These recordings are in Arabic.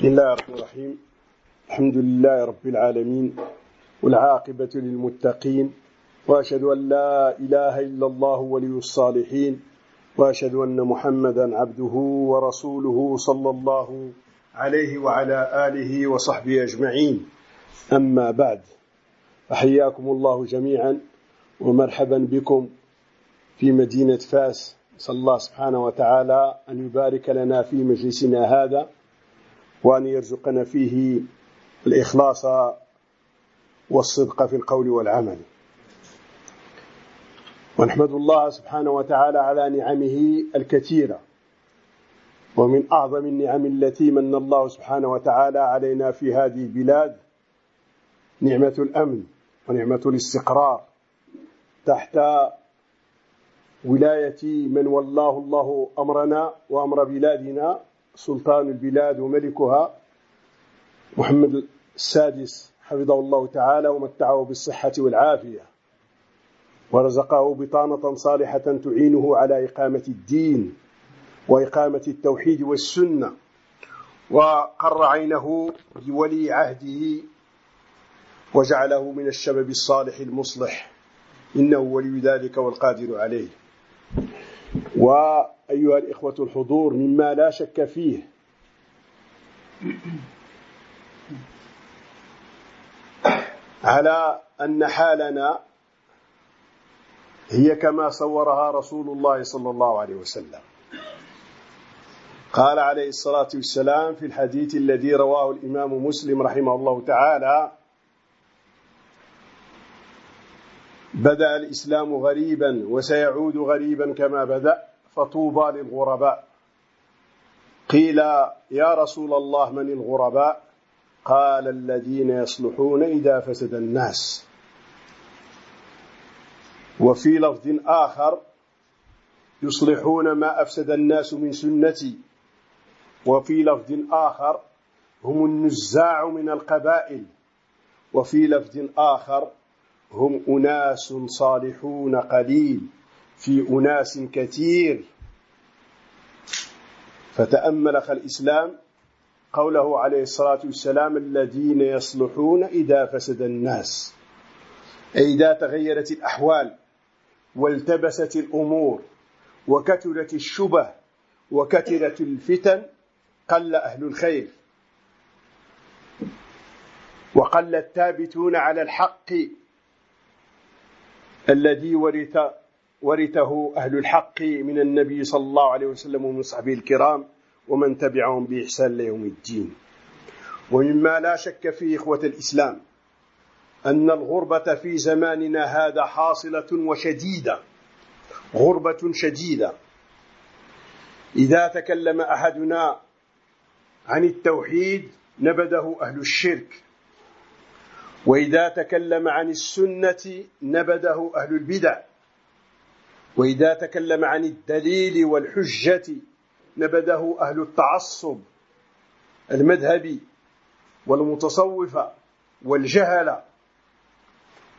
بسم الله الرحمن الرحيم. الحمد لله رب العالمين والعاقبة للمتقين وأشهد أن لا إله إلا الله ولي الصالحين وأشهد أن محمدا عبده ورسوله صلى الله عليه وعلى آله وصحبه أجمعين. أما بعد أحياكم الله جميعا ومرحبا بكم في مدينة فاس. صلى الله سبحانه وتعالى أن يبارك لنا في مجلسنا هذا وأن يرزقنا فيه الإخلاص والصدق في القول والعمل. ونحمد الله سبحانه وتعالى على نعمه الكثيرة. ومن أعظم النعم التي من الله سبحانه وتعالى علينا في هذه البلاد نعمة الأمن ونعمة الاستقرار تحت ولاية من والله الله أمرنا وأمر بلادنا سلطان البلاد وملكها محمد السادس حفظه الله تعالى ومتعه بالصحة والعافية ورزقه بطانة صالحة تعينه على إقامة الدين وإقامة التوحيد والسنة وقر عينه بولي عهده وجعله من الشباب الصالح المصلح إنه ولي ذلك والقادر عليه. وأيها الإخوة الحضور مما لا شك فيه. على أن حالنا هي كما صورها رسول الله صلى الله عليه وسلم. قال عليه الصلاة والسلام في الحديث الذي رواه الإمام مسلم رحمه الله تعالى بدأ الإسلام غريبا وسيعود غريبا كما بدأ فطوبى للغرباء. قيل يا رسول الله من الغرباء؟ قال الذين يصلحون إذا فسد الناس. وفي لفظ آخر يصلحون ما أفسد الناس من سنتي. وفي لفظ آخر هم النزاع من القبائل. وفي لفظ آخر هم أناس صالحون قليل في أناس كثير. فتأمل الإسلام قوله عليه الصلاة والسلام الذين يصلحون إذا فسد الناس. أي إذا تغيرت الأحوال والتبست الأمور وكثرت الشبه وكثرت الفتن قل أهل الخير. وقل الثابتون على الحق الذي ورث ورثه أهل الحق من النبي صلى الله عليه وسلم ومن صحبه الكرام ومن تبعهم بإحسان ليوم الدين. ومما لا شك فيه إخوة الإسلام أن الغربة في زماننا هذا حاصلة وشديدة غربة شديدة. إذا تكلم أحدنا عن التوحيد نبذه أهل الشرك. وإذا تكلم عن السنة نبذه أهل البدع. وإذا تكلم عن الدليل والحجة نبذه أهل التعصب المذهبي والمتصوفة والجهلة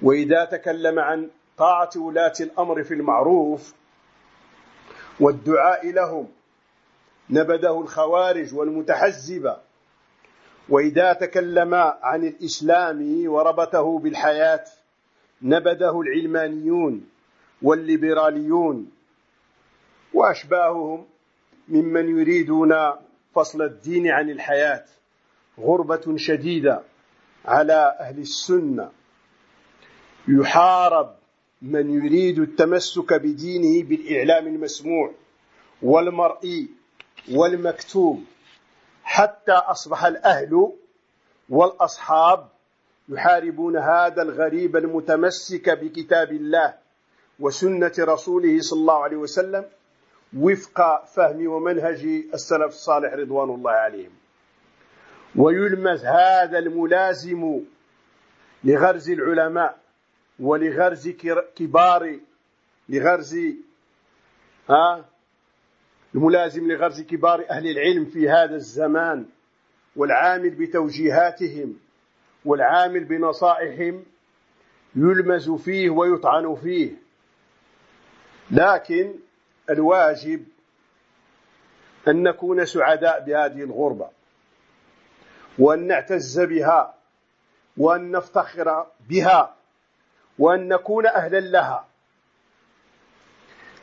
وإذا تكلم عن طاعة ولاة الأمر في المعروف والدعاء لهم نبذه الخوارج والمتحزبة وإذا تكلم عن الإسلام وربطه بالحياة نبذه العلمانيون والليبراليون وأشباههم ممن يريدون فصل الدين عن الحياة غربة شديدة على أهل السنة. يحارب من يريد التمسك بدينه بالإعلام المسموع والمرئي والمكتوب. حتى أصبح الأهل والأصحاب يحاربون هذا الغريب المتمسك بكتاب الله وسنة رسوله صلى الله عليه وسلم وفق فهم ومنهج السلف الصالح رضوان الله عليهم. ويلمز هذا الملازم لغرز العلماء ولغرز كبار لغرز ها الملازم لغرز كبار أهل العلم في هذا الزمان والعامل بتوجيهاتهم والعامل بنصائحهم يلمز فيه ويطعن فيه. لكن الواجب أن نكون سعداء بهذه الغربة وأن نعتز بها وأن نفتخر بها وأن نكون أهلا لها.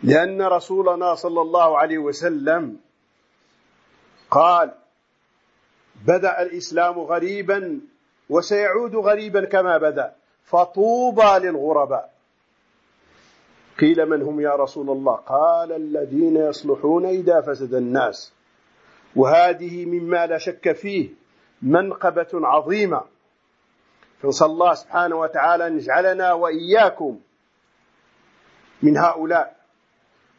لأن رسولنا صلى الله عليه وسلم قال بدأ الإسلام غريبا وسيعود غريبا كما بدأ فطوبى للغرباء. قيل من هم يا رسول الله؟ قال الذين يصلحون إذا فسد الناس. وهذه مما لا شك فيه منقبة عظيمة. فنسأل الله سبحانه وتعالى أن يجعلنا وإياكم من هؤلاء.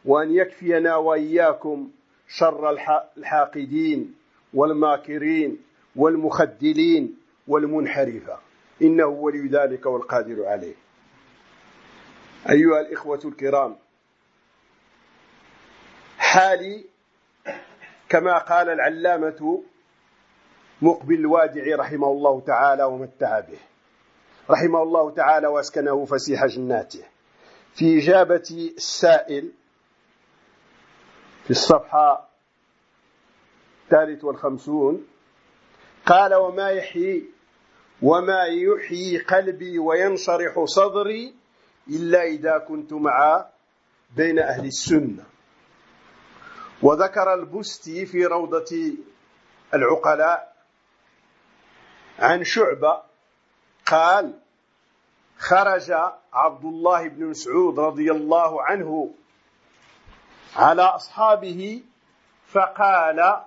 وأن يكفينا وإياكم شر الحاقدين والماكرين والمخدلين والمنحرفة. إنه ولي ذلك والقادر عليه. أيها الإخوة الكرام حالي كما قال العلامة مقبل الوادع رحمه الله تعالى ومتع به. رحمه الله تعالى واسكنه فسيح جناته. في إجابة السائل في الصفحة الثالث والخمسون قال وما يحيي وما يحيي قلبي وينشرح صدري إلا إذا كنت مع بين أهل السنة. وذكر البستي في روضة العقلاء عن شعبة قال خرج عبد الله بن مسعود رضي الله عنه على أصحابه فقال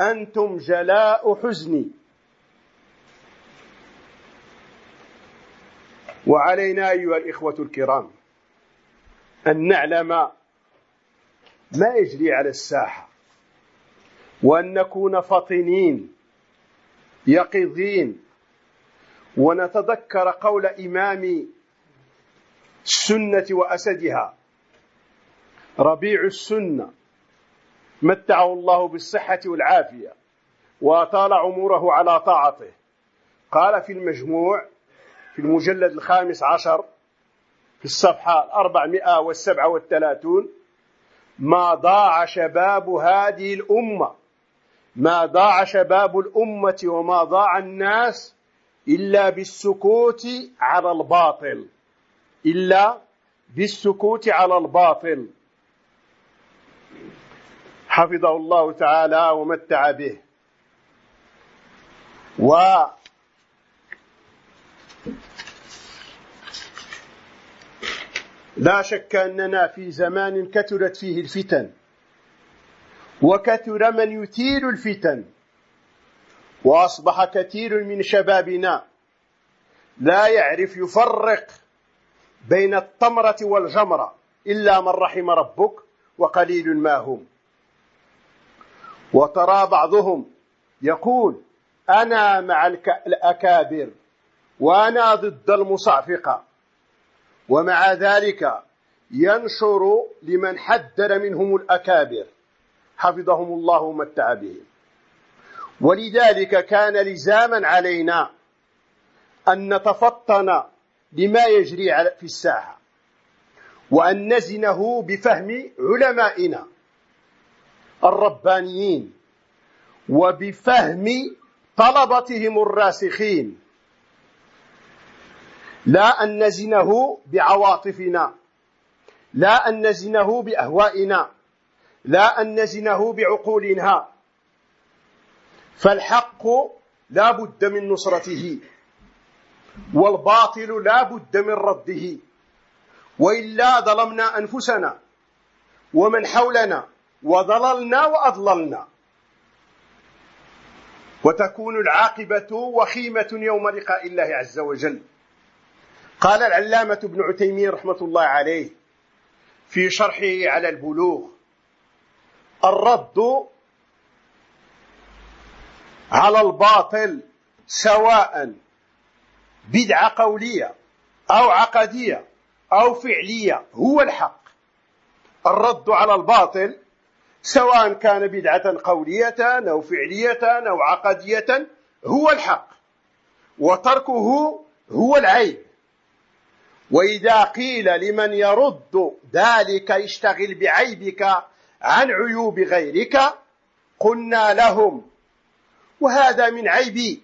أنتم جلاء حزني. وعلينا أيها الإخوة الكرام أن نعلم ما يجري على الساحة وأن نكون فطنين يقظين ونتذكر قول إمام السنة وأسدها. ربيع السنة متعه الله بالصحة والعافية وأطال عمره على طاعته. قال في المجموع في المجلد الخامس عشر في الصفحة الأربعمائة والسبعة والثلاثون ما ضاع شباب هذه الأمة ما ضاع شباب الأمة وما ضاع الناس إلا بالسكوت على الباطل إلا بالسكوت على الباطل. حفظه الله تعالى ومتع به. و لا شك أننا في زمان كثرت فيه الفتن وكثر من يثير الفتن وأصبح كثير من شبابنا لا يعرف يفرق بين التمرة والجمرة إلا من رحم ربك وقليل ما هم. وترى بعضهم يقول أنا مع الأكابر وأنا ضد المصعفقة ومع ذلك ينشر لمن حذر منهم الأكابر. حفظهم الله ومتع بهم. ولذلك كان لزاما علينا أن نتفطن لما يجري في الساحة وأن نزنه بفهم علمائنا. الربانيين وبفهم طلبتهم الراسخين. لا أن نزنه بعواطفنا لا أن نزنه بأهوائنا لا أن نزنه بعقولنا. فالحق لا بد من نصرته والباطل لا بد من رده. وإلا ظلمنا أنفسنا ومن حولنا وضللنا وأضللنا. وتكون العاقبة وخيمة يوم لقاء الله عز وجل. قال العلامة ابن عتيمين رحمة الله عليه في شرحه على البلوغ الرد على الباطل سواء بدعة قولية أو عقدية أو فعلية هو الحق. الرد على الباطل سواء كان بدعة قولية أو فعلية أو عقدية هو الحق وتركه هو العيب. وإذا قيل لمن يرد ذلك اشتغل بعيبك عن عيوب غيرك قلنا لهم وهذا من عيبي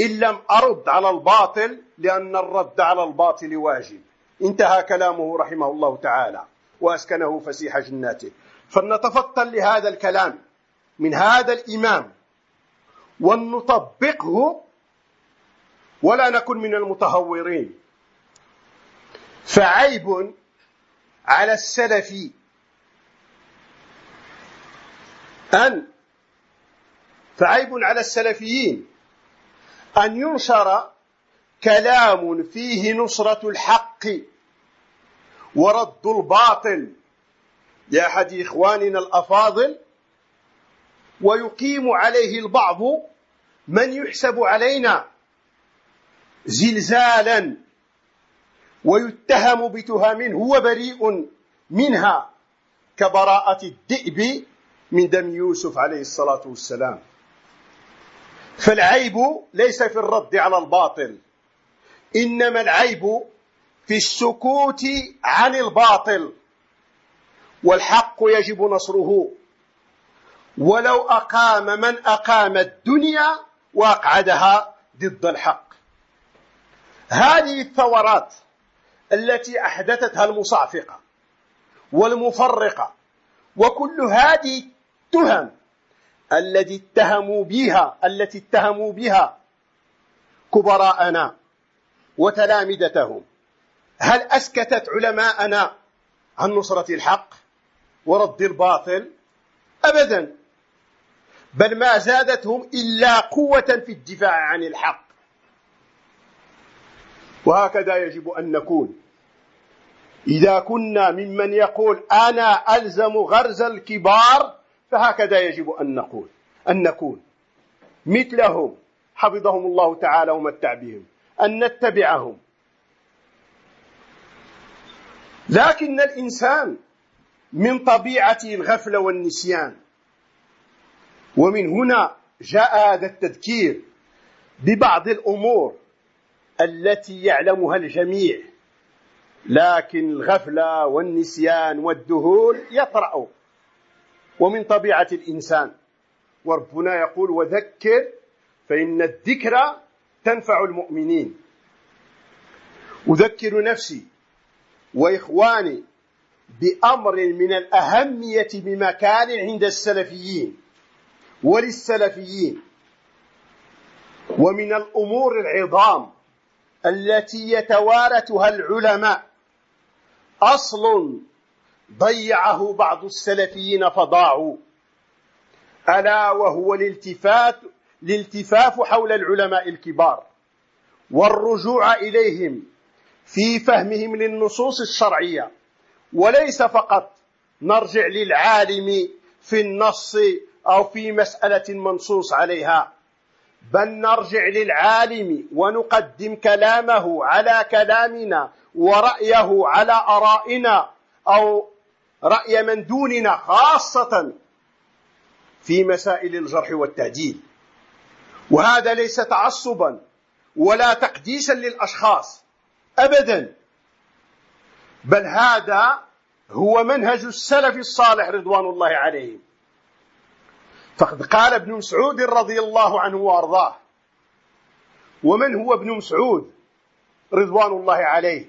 إن لم أرد على الباطل لأن الرد على الباطل واجب. انتهى كلامه رحمه الله تعالى وأسكنه فسيح جناته. فلنتفطن لهذا الكلام من هذا الإمام ونطبقه ولا نكن من المتهورين. فعيب على السلف أن فعيب على السلفيين أن ينشر كلام فيه نصرة الحق ورد الباطل. لأحد إخواننا الأفاضل ويقيم عليه البعض من يحسب علينا زلزالا ويتهم بتهم هو بريء منها كبراءة الذئب من دم يوسف عليه الصلاة والسلام. فالعيب ليس في الرد على الباطل إنما العيب في السكوت عن الباطل. والحق يجب نصره. ولو أقام من أقام الدنيا وأقعدها ضد الحق. هذه الثورات التي أحدثتها المصافقة والمفرقة وكل هذه التهم التي اتهموا بها التي اتهموا بها كبراءنا وتلامذتهم. هل أسكتت علماءنا عن نصرة الحق؟ ورد الباطل أبدا. بل ما زادتهم إلا قوة في الدفاع عن الحق. وهكذا يجب أن نكون. إذا كنا ممن يقول أنا ألزم غرز الكبار فهكذا يجب أن نقول أن نكون. مثلهم حفظهم الله تعالى ومتع بهم أن نتبعهم. لكن الإنسان من طبيعته الغفلة والنسيان. ومن هنا جاء هذا التذكير ببعض الأمور التي يعلمها الجميع. لكن الغفلة والنسيان والدهول يطرأ. ومن طبيعة الإنسان. وربنا يقول وذكر فإن الذكرى تنفع المؤمنين. أذكر نفسي وإخواني بأمر من الأهمية بمكان عند السلفيين وللسلفيين ومن الأمور العظام التي يتوارثها العلماء. أصل ضيعه بعض السلفيين فضاعوا ألا وهو الالتفات الالتفاف حول العلماء الكبار والرجوع إليهم في فهمهم للنصوص الشرعية. وليس فقط. نرجع للعالم في النص أو في مسألة منصوص عليها. بل نرجع للعالم ونقدم كلامه على كلامنا ورأيه على آرائنا أو رأي من دوننا خاصة في مسائل الجرح والتعديل. وهذا ليس تعصبا ولا تقديسا للأشخاص أبدا. بل هذا هو منهج السلف الصالح رضوان الله عليهم. فقد قال ابن مسعود رضي الله عنه وأرضاه ومن هو ابن مسعود رضوان الله عليه؟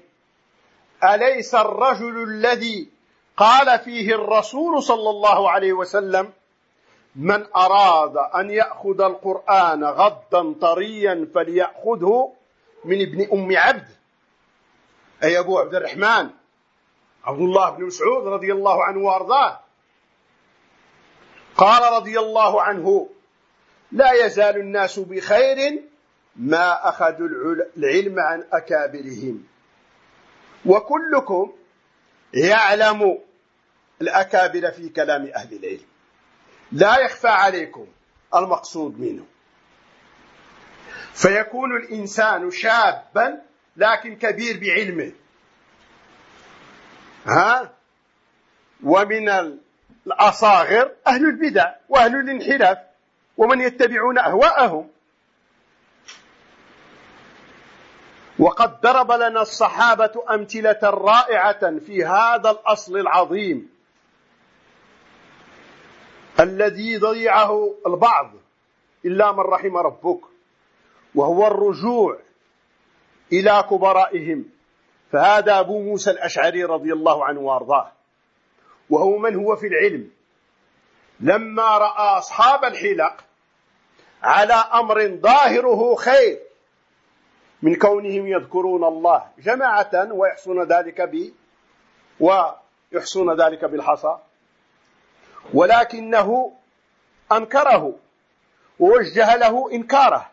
أليس الرجل الذي قال فيه الرسول صلى الله عليه وسلم من أراد أن يأخذ القرآن غضا طريا فليأخذه من ابن أم عبد؟ أي أبو عبد الرحمن. عبد الله بن مسعود رضي الله عنه وأرضاه. قال رضي الله عنه لا يزال الناس بخير ما أخذوا العلم عن أكابرهم. وكلكم يعلم الأكابر في كلام أهل العلم. لا يخفى عليكم المقصود منه. فيكون الإنسان شابا لكن كبير بعلمه. ها؟ ومن الأصاغر أهل البدع وأهل الانحراف ومن يتبعون أهواءهم. وقد ضرب لنا الصحابة أمثلة رائعة في هذا الأصل العظيم. الذي ضيعه البعض إلا من رحم ربك وهو الرجوع إلى كبرائهم. فهذا أبو موسى الأشعري رضي الله عنه وأرضاه. وهو من هو في العلم. لما رأى أصحاب الحلق على أمر ظاهره خير من كونهم يذكرون الله جماعة ويحصون ذلك ب ويحصون ذلك بالحصى. ولكنه أنكره ووجه له إنكاره.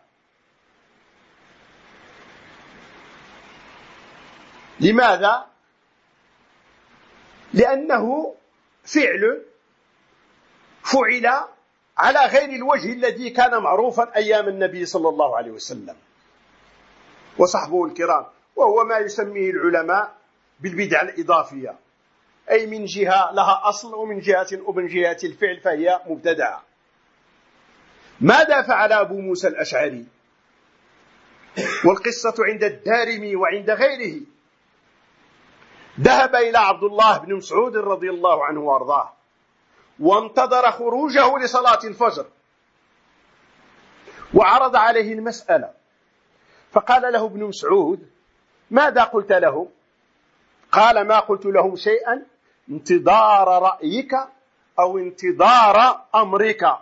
لماذا؟ لأنه فعل فعل على غير الوجه الذي كان معروفا أيام النبي صلى الله عليه وسلم. وصحبه الكرام وهو ما يسميه العلماء بالبدع الإضافية. أي من جهة لها أصل ومن جهة ومن جهة الفعل فهي مبتدعة. ماذا فعل أبو موسى الأشعري؟ والقصة عند الدارمي وعند غيره. ذهب إلى عبد الله بن مسعود رضي الله عنه وأرضاه وانتظر خروجه لصلاة الفجر. وعرض عليه المسألة. فقال له ابن مسعود ماذا قلت له؟ قال ما قلت لهم شيئا انتظار رأيك أو انتظار أمرك.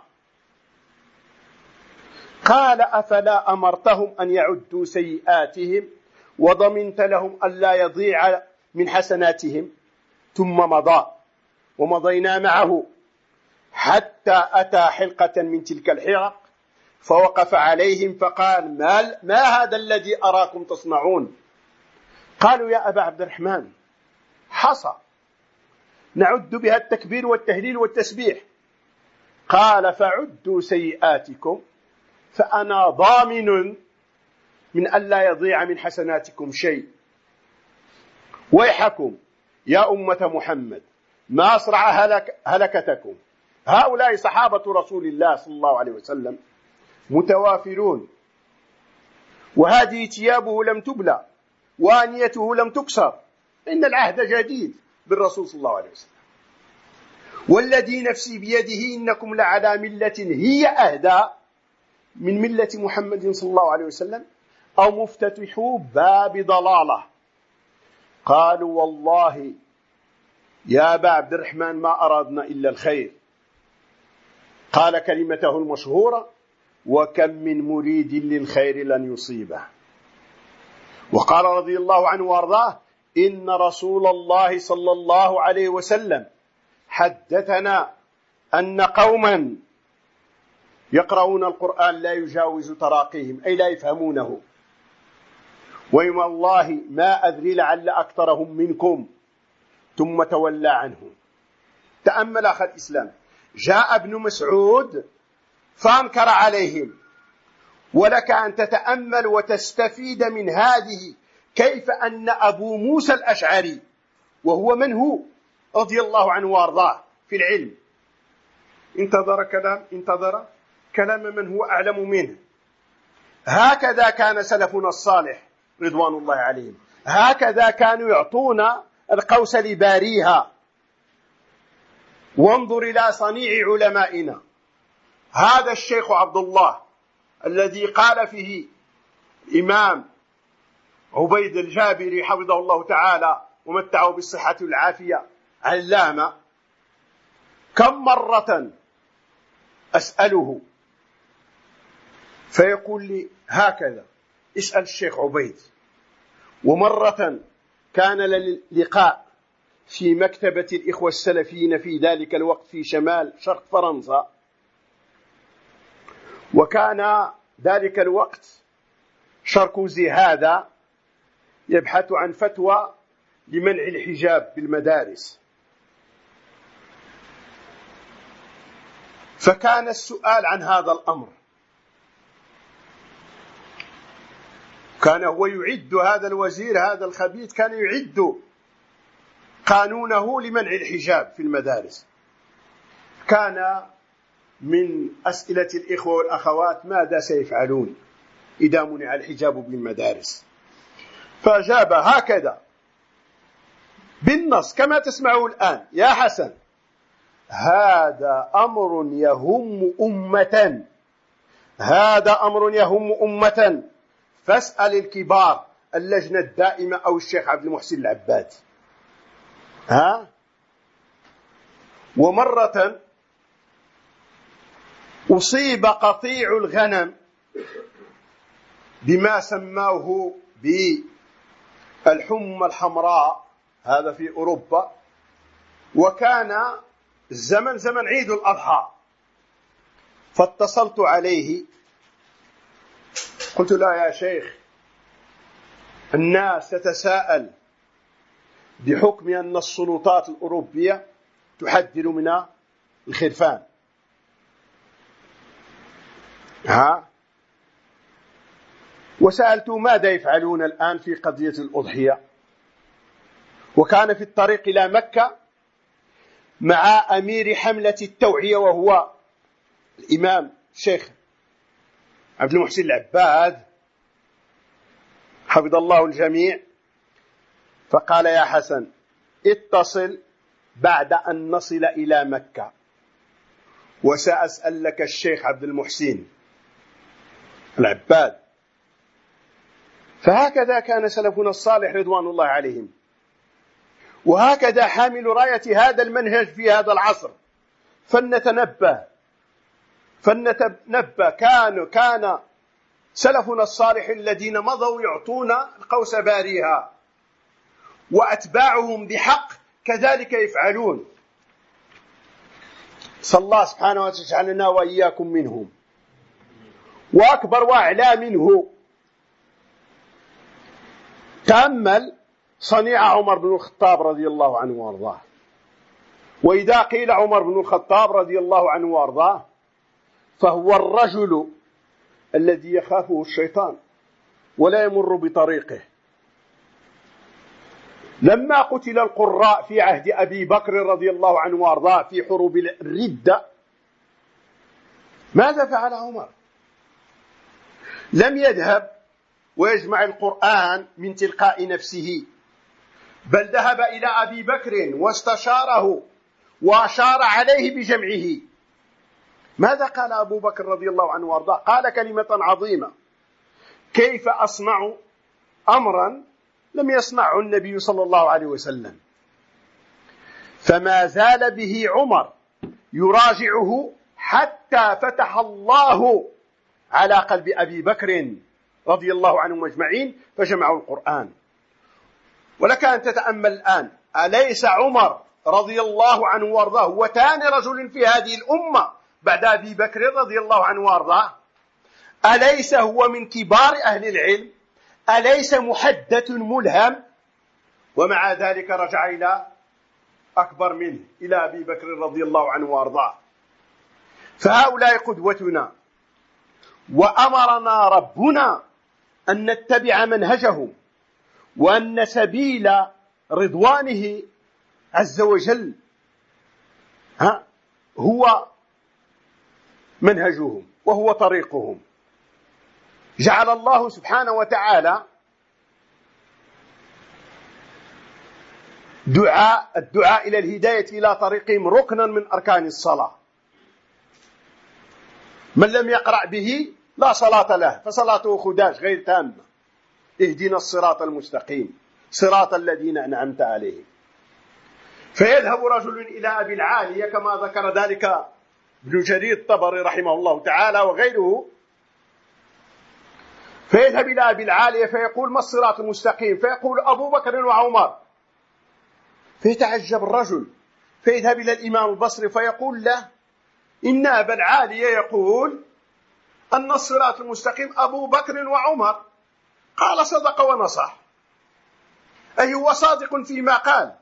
قال أفلا أمرتهم أن يعدوا سيئاتهم وضمنت لهم ألا يضيع من حسناتهم ثم مضى ومضينا معه. حتى أتى حلقة من تلك الحرق فوقف عليهم فقال ما, ما هذا الذي أراكم تصنعون؟ قالوا يا أبا عبد الرحمن حصى. نعد بها التكبير والتهليل والتسبيح. قال فعدوا سيئاتكم فأنا ضامن من ألا يضيع من حسناتكم شيء. ويحكم يا أمة محمد ما أسرع هلك هلكتكم. هؤلاء صحابة رسول الله صلى الله عليه وسلم متوافرون. وهذه ثيابه لم تبلى وانيته لم تكسر. إن العهد جديد بالرسول صلى الله عليه وسلم. والذي نفسي بيده إنكم لعلى ملة هي أهدى من ملة محمد صلى الله عليه وسلم أو مفتتحوا باب ضلالة. قالوا والله يا أبا عبد الرحمن ما أرادنا إلا الخير. قال كلمته المشهورة وكم من مريد للخير لن يصيبه. وقال رضي الله عنه وأرضاه إن رسول الله صلى الله عليه وسلم حدثنا أن قوما يقرؤون القرآن لا يجاوز تراقيهم أي لا يفهمونه. ويم الله ما أدري لعل أكثرهم منكم. ثم تولى عنهم. تأمل أخ الإسلام. جاء ابن مسعود فأنكر عليهم. ولك أن تتأمل وتستفيد من هذه كيف أن أبو موسى الأشعري وهو من هو رضي الله عنه وأرضاه في العلم. انتظر كلام انتظر كلام من هو أعلم منه. هكذا كان سلفنا الصالح. رضوان الله عليهم. هكذا كانوا يعطون القوس لباريها وانظر إلى صنيع علمائنا. هذا الشيخ عبد الله الذي قال فيه إمام عبيد الجابري حفظه الله تعالى ومتعه بالصحة والعافية علامة كم مرة أسأله فيقول لي هكذا. اسأل الشيخ عبيد. ومرة كان لقاء في مكتبة الإخوة السلفيين في ذلك الوقت في شمال شرق فرنسا. وكان ذلك الوقت شاركوزي هذا يبحث عن فتوى لمنع الحجاب بالمدارس. فكان السؤال عن هذا الأمر. كان هو يعد هذا الوزير هذا الخبيث كان يعد قانونه لمنع الحجاب في المدارس. كان من أسئلة الإخوة والأخوات ماذا سيفعلون إذا منع الحجاب بالمدارس؟ فأجاب هكذا. بالنص كما تسمعه الآن. يا حسن هذا أمر يهم أمة. هذا أمر يهم أمة. فاسأل الكبار اللجنة الدائمة أو الشيخ عبد المحسن العباد. ها؟ ومرة أصيب قطيع الغنم بما سموه بالحمى الحمراء هذا في أوروبا وكان الزمن زمن عيد الأضحى فاتصلت عليه قلت له يا شيخ الناس تتساءل بحكم أن السلطات الأوروبية تحذر من الخرفان. ها؟ وسألت ماذا يفعلون الآن في قضية الأضحية؟ وكان في الطريق إلى مكة مع أمير حملة التوعية وهو الإمام الشيخ عبد المحسن العباد حفظ الله الجميع فقال يا حسن اتصل بعد أن نصل إلى مكة وسأسأل لك الشيخ عبد المحسن العباد. فهكذا كان سلفنا الصالح رضوان الله عليهم وهكذا حامل راية هذا المنهج في هذا العصر. فلنتنبه فلنتنبه كان كان سلفنا الصالح الذين مضوا يعطون القوس باريها. وأتباعهم بحق كذلك يفعلون. صلى الله سبحانه وتعالى يجعلنا وإياكم منهم. وأكبر وأعلى منه. تأمل صنيع عمر بن الخطاب رضي الله عنه وأرضاه. وإذا قيل عمر بن الخطاب رضي الله عنه وأرضاه فهو الرجل الذي يخافه الشيطان ولا يمر بطريقه. لما قتل القراء في عهد أبي بكر رضي الله عنه وأرضاه في حروب الردة ماذا فعل عمر؟ لم يذهب ويجمع القرآن من تلقاء نفسه بل ذهب إلى أبي بكر واستشاره وأشار عليه بجمعه. ماذا قال أبو بكر رضي الله عنه وأرضاه؟ قال كلمة عظيمة. كيف أصنع أمرا لم يصنعه النبي صلى الله عليه وسلم. فما زال به عمر يراجعه حتى فتح الله على قلب أبي بكر رضي الله عنهم أجمعين فجمعوا القرآن. ولك أن تتأمل الآن أليس عمر رضي الله عنه وأرضاه هو ثاني رجل في هذه الأمة بعد أبي بكر رضي الله عنه وأرضاه أليس هو من كبار أهل العلم؟ أليس محدث ملهم؟ ومع ذلك رجع إلى أكبر منه إلى أبي بكر رضي الله عنه وأرضاه. فهؤلاء قدوتنا وأمرنا ربنا أن نتبع منهجهم وأن سبيل رضوانه عز وجل ها هو منهجهم وهو طريقهم. جعل الله سبحانه وتعالى دعاء الدعاء إلى الهداية إلى طريقهم ركنا من أركان الصلاة. من لم يقرأ به لا صلاة له فصلاته خداش غير تامة. اهدنا الصراط المستقيم صراط الذين أنعمت عليهم. فيذهب رجل إلى أبي العالية كما ذكر ذلك ابن جرير الطبري رحمه الله تعالى وغيره فيذهب إلى أبي العالية فيقول ما الصراط المستقيم؟ فيقول أبو بكر وعمر. فيتعجب الرجل. فيذهب إلى الإمام البصري فيقول له إن أبا العالية يقول أن الصراط المستقيم أبو بكر وعمر. قال صدق ونصح. أي هو صادق فيما قال.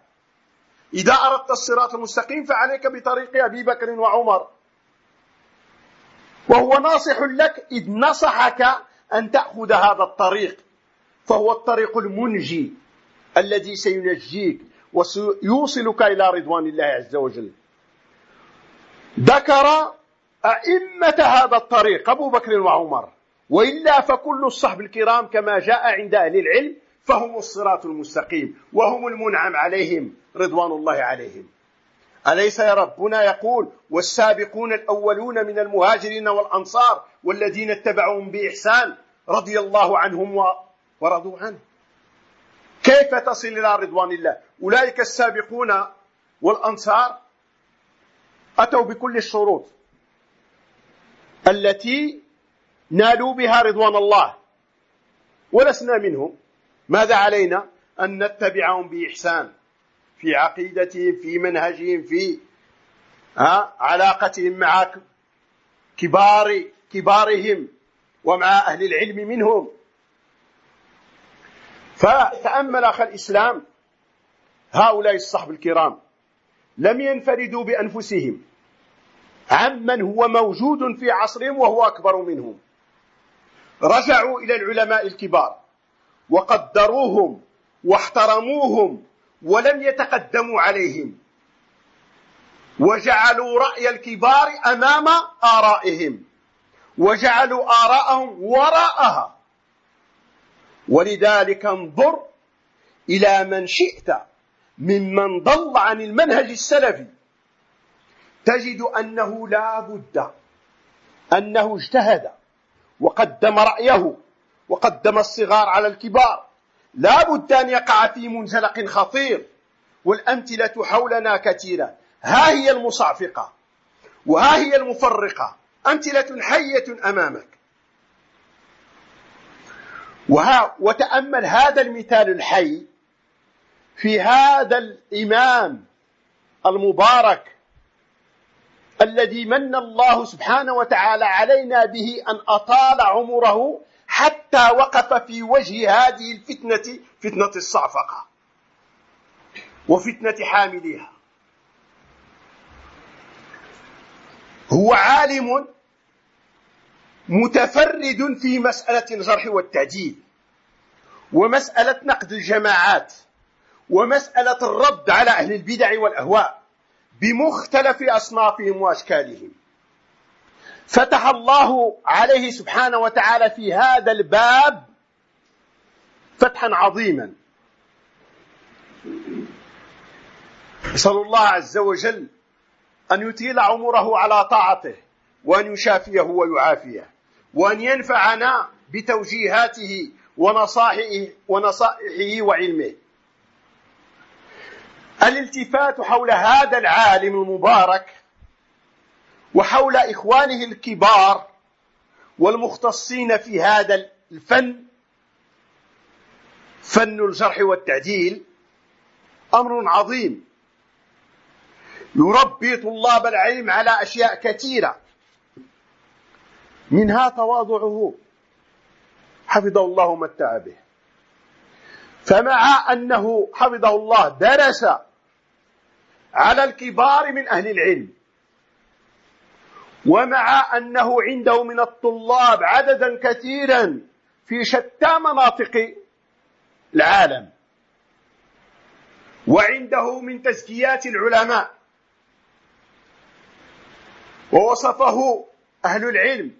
إذا أردت الصراط المستقيم فعليك بطريق أبي بكر وعمر. وهو ناصح لك إذ نصحك أن تأخذ هذا الطريق فهو الطريق المنجي الذي سينجيك وسيوصلك إلى رضوان الله عز وجل. ذكر أئمة هذا الطريق أبو بكر وعمر وإلا فكل الصحب الكرام كما جاء عند أهل العلم فهم الصراط المستقيم وهم المنعم عليهم رضوان الله عليهم. أليس ربنا يقول والسابقون الأولون من المهاجرين والأنصار والذين اتبعوهم بإحسان رضي الله عنهم ورضوا عنه. كيف تصل إلى رضوان الله؟ أولئك السابقون والأنصار أتوا بكل الشروط التي نالوا بها رضوان الله. ولسنا منهم. ماذا علينا؟ أن نتبعهم بإحسان. في عقيدتهم في منهجهم في علاقتهم مع كبار كبارهم ومع أهل العلم منهم. فتأمل أخ الإسلام هؤلاء الصحب الكرام. لم ينفردوا بأنفسهم. عمن هو موجود في عصرهم وهو أكبر منهم. رجعوا إلى العلماء الكبار وقدروهم واحترموهم ولم يتقدموا عليهم. وجعلوا رأي الكبار أمام آرائهم. وجعلوا آراءهم وراءها. ولذلك انظر إلى من شئت ممن ضل عن المنهج السلفي. تجد أنه لا بد أنه اجتهد وقدم رأيه وقدم الصغار على الكبار. لا بد أن يقع في منزلق خطير والأمثلة حولنا كثيرة. ها هي المصعفقة وها هي المفرقة. أمثلة حية أمامك. وها وتأمل هذا المثال الحي في هذا الإمام المبارك الذي من الله سبحانه وتعالى علينا به أن أطال عمره حتى وقف في وجه هذه الفتنة فتنة الصعفقة وفتنة حامليها. هو عالم متفرد في مسألة الجرح والتعديل ومسألة نقد الجماعات ومسألة الرد على أهل البدع والأهواء بمختلف أصنافهم وأشكالهم. فتح الله عليه سبحانه وتعالى في هذا الباب فتحا عظيما. نسأل الله عز وجل أن يطيل عمره على طاعته وأن يشافيه ويعافيه وأن ينفعنا بتوجيهاته ونصائحه, ونصائحه وعلمه. الالتفات حول هذا العالم المبارك وحول إخوانه الكبار والمختصين في هذا الفن فن الجرح والتعديل أمر عظيم. يربي طلاب العلم على أشياء كثيرة. منها تواضعه. حفظه الله متع به. فمع أنه حفظه الله درس على الكبار من أهل العلم ومع أنه عنده من الطلاب عددا كثيرا في شتى مناطق العالم وعنده من تزكيات العلماء ووصفه أهل العلم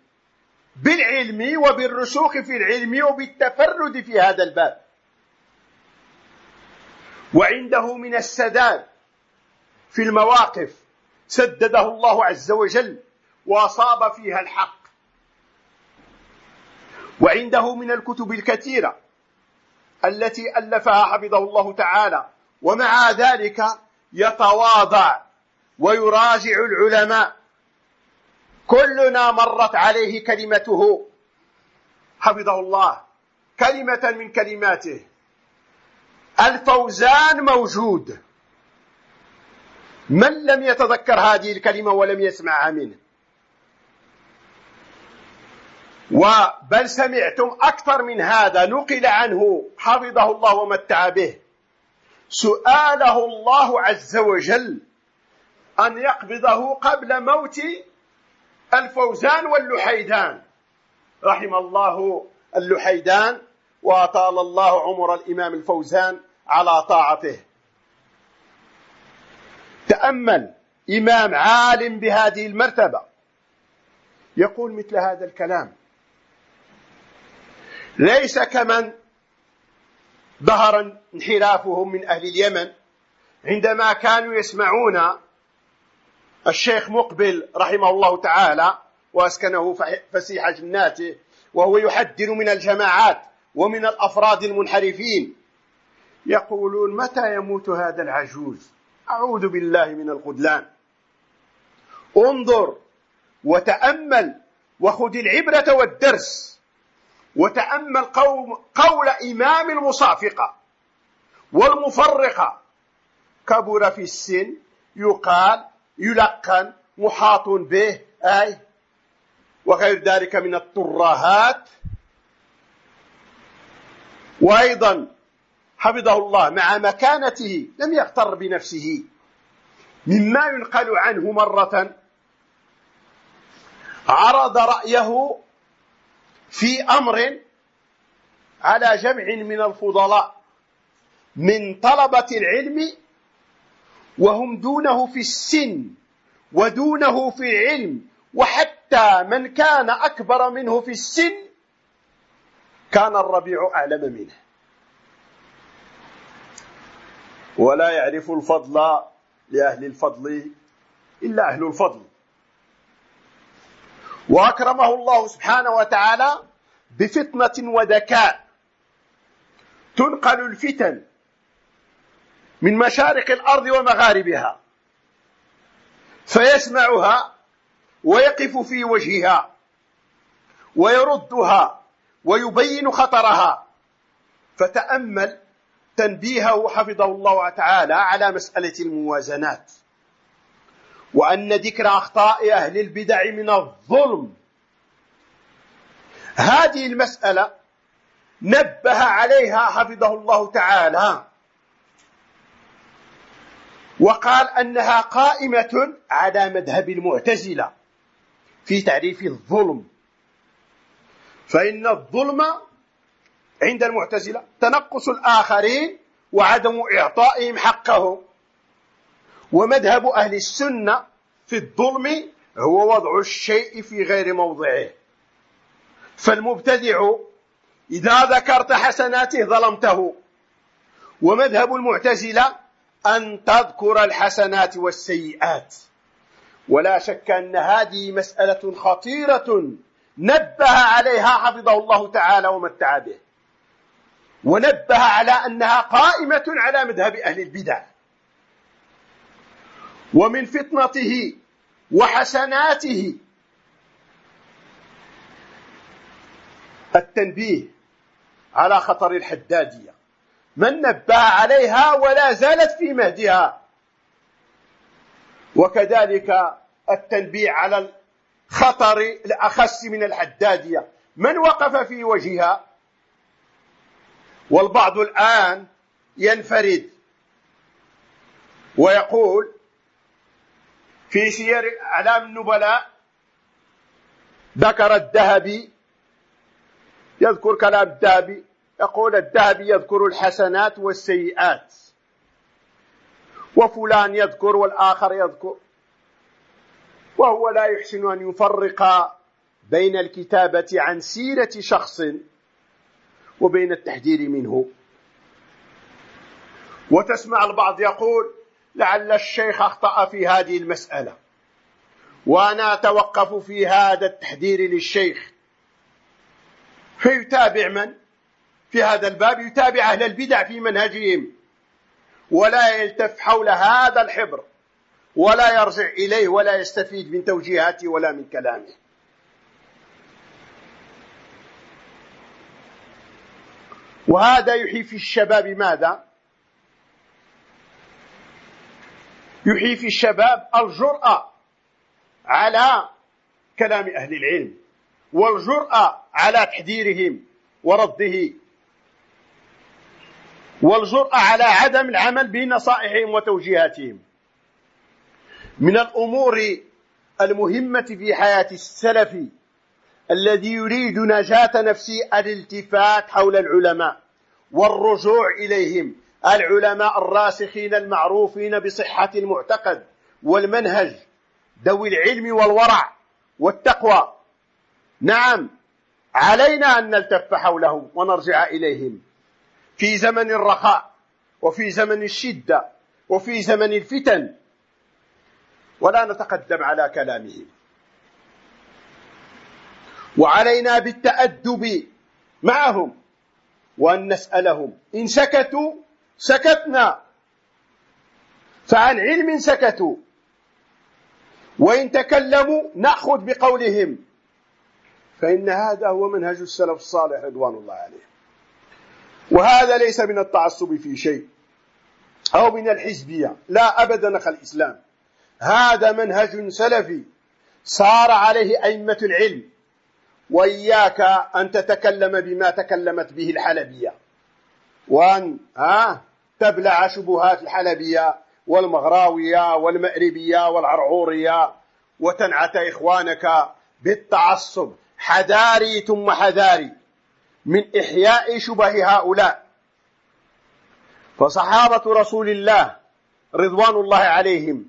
بالعلم وبالرسوخ في العلم وبالتفرد في هذا الباب. وعنده من السداد في المواقف سدده الله عز وجل واصاب فيها الحق. وعنده من الكتب الكثيرة التي ألفها حفظه الله تعالى ومع ذلك يتواضع ويراجع العلماء. كلنا مرت عليه كلمته. حفظه الله. كلمة من كلماته. الفوزان موجود. من لم يتذكر هذه الكلمة ولم يسمعها منه؟ وبل سمعتم أكثر من هذا نقل عنه حفظه الله ومتع به. سؤاله الله عز وجل أن يقبضه قبل موت الفوزان واللحيدان. رحم الله اللحيدان وأطال الله عمر الإمام الفوزان على طاعته. تأمل إمام عالم بهذه المرتبة. يقول مثل هذا الكلام ليس كمن ظهر انحرافهم من أهل اليمن. عندما كانوا يسمعون الشيخ مقبل رحمه الله تعالى وأسكنه فسيح جناته وهو يحذر من الجماعات ومن الأفراد المنحرفين يقولون متى يموت هذا العجوز؟ أعوذ بالله من الخذلان انظر وتأمل وخذ العبرة والدرس. وتأمل قول, قول إمام المصافقة والمفرقة كبر في السن يقال يلقن محاط به أي وغير ذلك من الترهات. وأيضا حفظه الله مع مكانته لم يغتر بنفسه مما ينقل عنه مرة. عرض رأيه في أمر على جمع من الفضلاء من طلبة العلم وهم دونه في السن ودونه في العلم وحتى من كان أكبر منه في السن كان الربيع أعلم منه. ولا يعرف الفضل لأهل الفضل إلا أهل الفضل. وأكرمه الله سبحانه وتعالى بفطنة وذكاء تنقل الفتن من مشارق الأرض ومغاربها فيسمعها ويقف في وجهها ويردها ويبين خطرها فتأمل تنبيهه حفظه الله تعالى على مسألة الموازنات. وأن ذكر أخطاء أهل البدع من الظلم. هذه المسألة نبه عليها حفظه الله تعالى. وقال أنها قائمة على مذهب المعتزلة في تعريف الظلم. فإن الظلم عند المعتزلة تنقص الآخرين وعدم إعطائهم حقهم. ومذهب أهل السنة في الظلم هو وضع الشيء في غير موضعه. فالمبتدع إذا ذكرت حسناته ظلمته. ومذهب المعتزلة أن تذكر الحسنات والسيئات. ولا شك أن هذه مسألة خطيرة نبه عليها حفظه الله تعالى ومتع به. ونبه على أنها قائمة على مذهب أهل البدع. ومن فطنته وحسناته. التنبيه على خطر الحدادية. من نبه عليها ولا زالت في مهدها. وكذلك التنبيه على الخطر الأخس من الحدادية. من وقف في وجهها؟ والبعض الآن ينفرد ويقول في سير أعلام النبلاء ذكر الذهبي يذكر كلام الذهبي يقول الذهبي يذكر الحسنات والسيئات وفلان يذكر والآخر يذكر وهو لا يحسن أن يفرق بين الكتابة عن سيرة شخص وبين التحذير منه. وتسمع البعض يقول لعل الشيخ أخطأ في هذه المسألة. وأنا أتوقف في هذا التحذير للشيخ. فيتابع من؟ في هذا الباب يتابع أهل البدع في منهجهم. ولا يلتف حول هذا الحبر. ولا يرجع إليه ولا يستفيد من توجيهاته ولا من كلامه. وهذا يحيي في الشباب ماذا؟ يحيي في الشباب الجرأة على كلام أهل العلم والجرأة على تحذيرهم ورده والجرأة على عدم العمل بنصائحهم وتوجيهاتهم من الأمور المهمة في حياة السلف الذي يريد نجاة نفسه الالتفات حول العلماء والرجوع إليهم العلماء الراسخين المعروفين بصحة المعتقد والمنهج ذوي العلم والورع والتقوى. نعم علينا أن نلتف حولهم ونرجع إليهم. في زمن الرخاء وفي زمن الشدة وفي زمن الفتن. ولا نتقدم على كلامهم وعلينا بالتأدب معهم وأن نسألهم. إن سكتوا سكتنا. فعن علم سكتوا. وإن تكلموا نأخذ بقولهم. فإن هذا هو منهج السلف الصالح رضوان الله عليهم. وهذا ليس من التعصب في شيء. أو من الحزبية. لا أبدا أخ الإسلام. هذا منهج سلفي. صار عليه أئمة العلم. وإياك أن تتكلم بما تكلمت به الحلبية. وأن ها تبلع شبهات الحلبية والمغراوية والمأربية والعرعورية. وتنعت إخوانك بالتعصب. حذاري ثم حذاري. من إحياء شبه هؤلاء. فصحابة رسول الله رضوان الله عليهم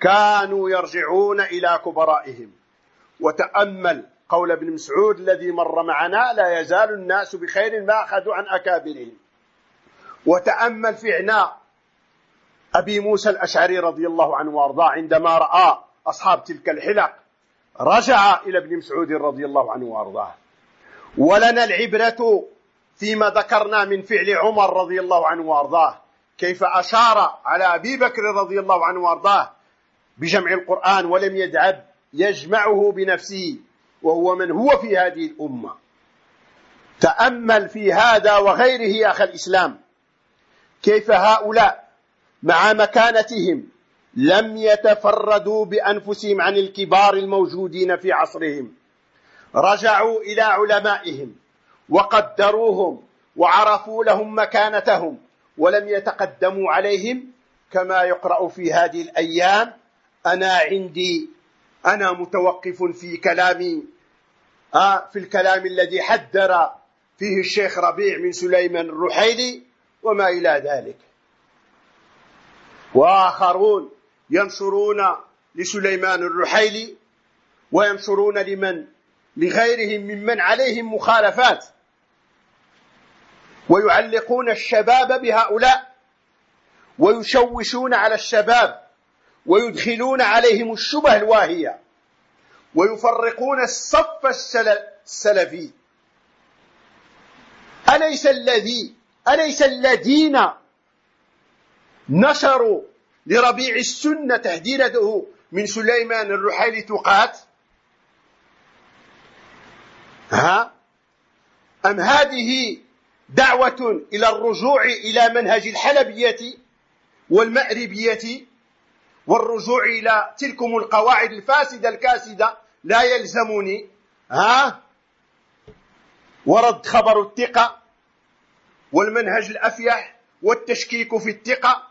كانوا يرجعون إلى كبرائهم. وتأمل قول ابن مسعود الذي مر معنا لا يزال الناس بخير ما أخذوا عن أكابرهم. وتأمل في عناء أبي موسى الأشعري رضي الله عنه وأرضاه عندما رأى أصحاب تلك الحلق رجع إلى ابن مسعود رضي الله عنه وأرضاه. ولنا العبرة فيما ذكرنا من فعل عمر رضي الله عنه وأرضاه. كيف أشار على أبي بكر رضي الله عنه وأرضاه بجمع القرآن ولم يدعب يجمعه بنفسه وهو من هو في هذه الأمة. تأمل في هذا وغيره يا أخي الإسلام. كيف هؤلاء مع مكانتهم لم يتفردوا بأنفسهم عن الكبار الموجودين في عصرهم. رجعوا إلى علمائهم وقدروهم وعرفوا لهم مكانتهم ولم يتقدموا عليهم كما يقرأ في هذه الأيام أنا عندي أنا متوقف في كلامي آه في الكلام الذي حذر فيه الشيخ ربيع من سليمان الرحيلي وما إلى ذلك. وآخرون ينصرون لسليمان الرحيلي وينصرون لمن؟ لغيرهم ممن عليهم مخالفات. ويعلقون الشباب بهؤلاء ويشوشون على الشباب ويدخلون عليهم الشبه الواهية ويفرقون الصف السلفي. أليس الذي أليس الذين نشروا لربيع السنة تهديده من سليمان الرحيل تقات ها؟ أم هذه دعوة إلى الرجوع إلى منهج الحلبية والمأربية والرجوع إلى تلكم القواعد الفاسدة الكاسدة لا يلزمني؟ ها؟ ورد خبر الثقة والمنهج الأفيح والتشكيك في الثقة.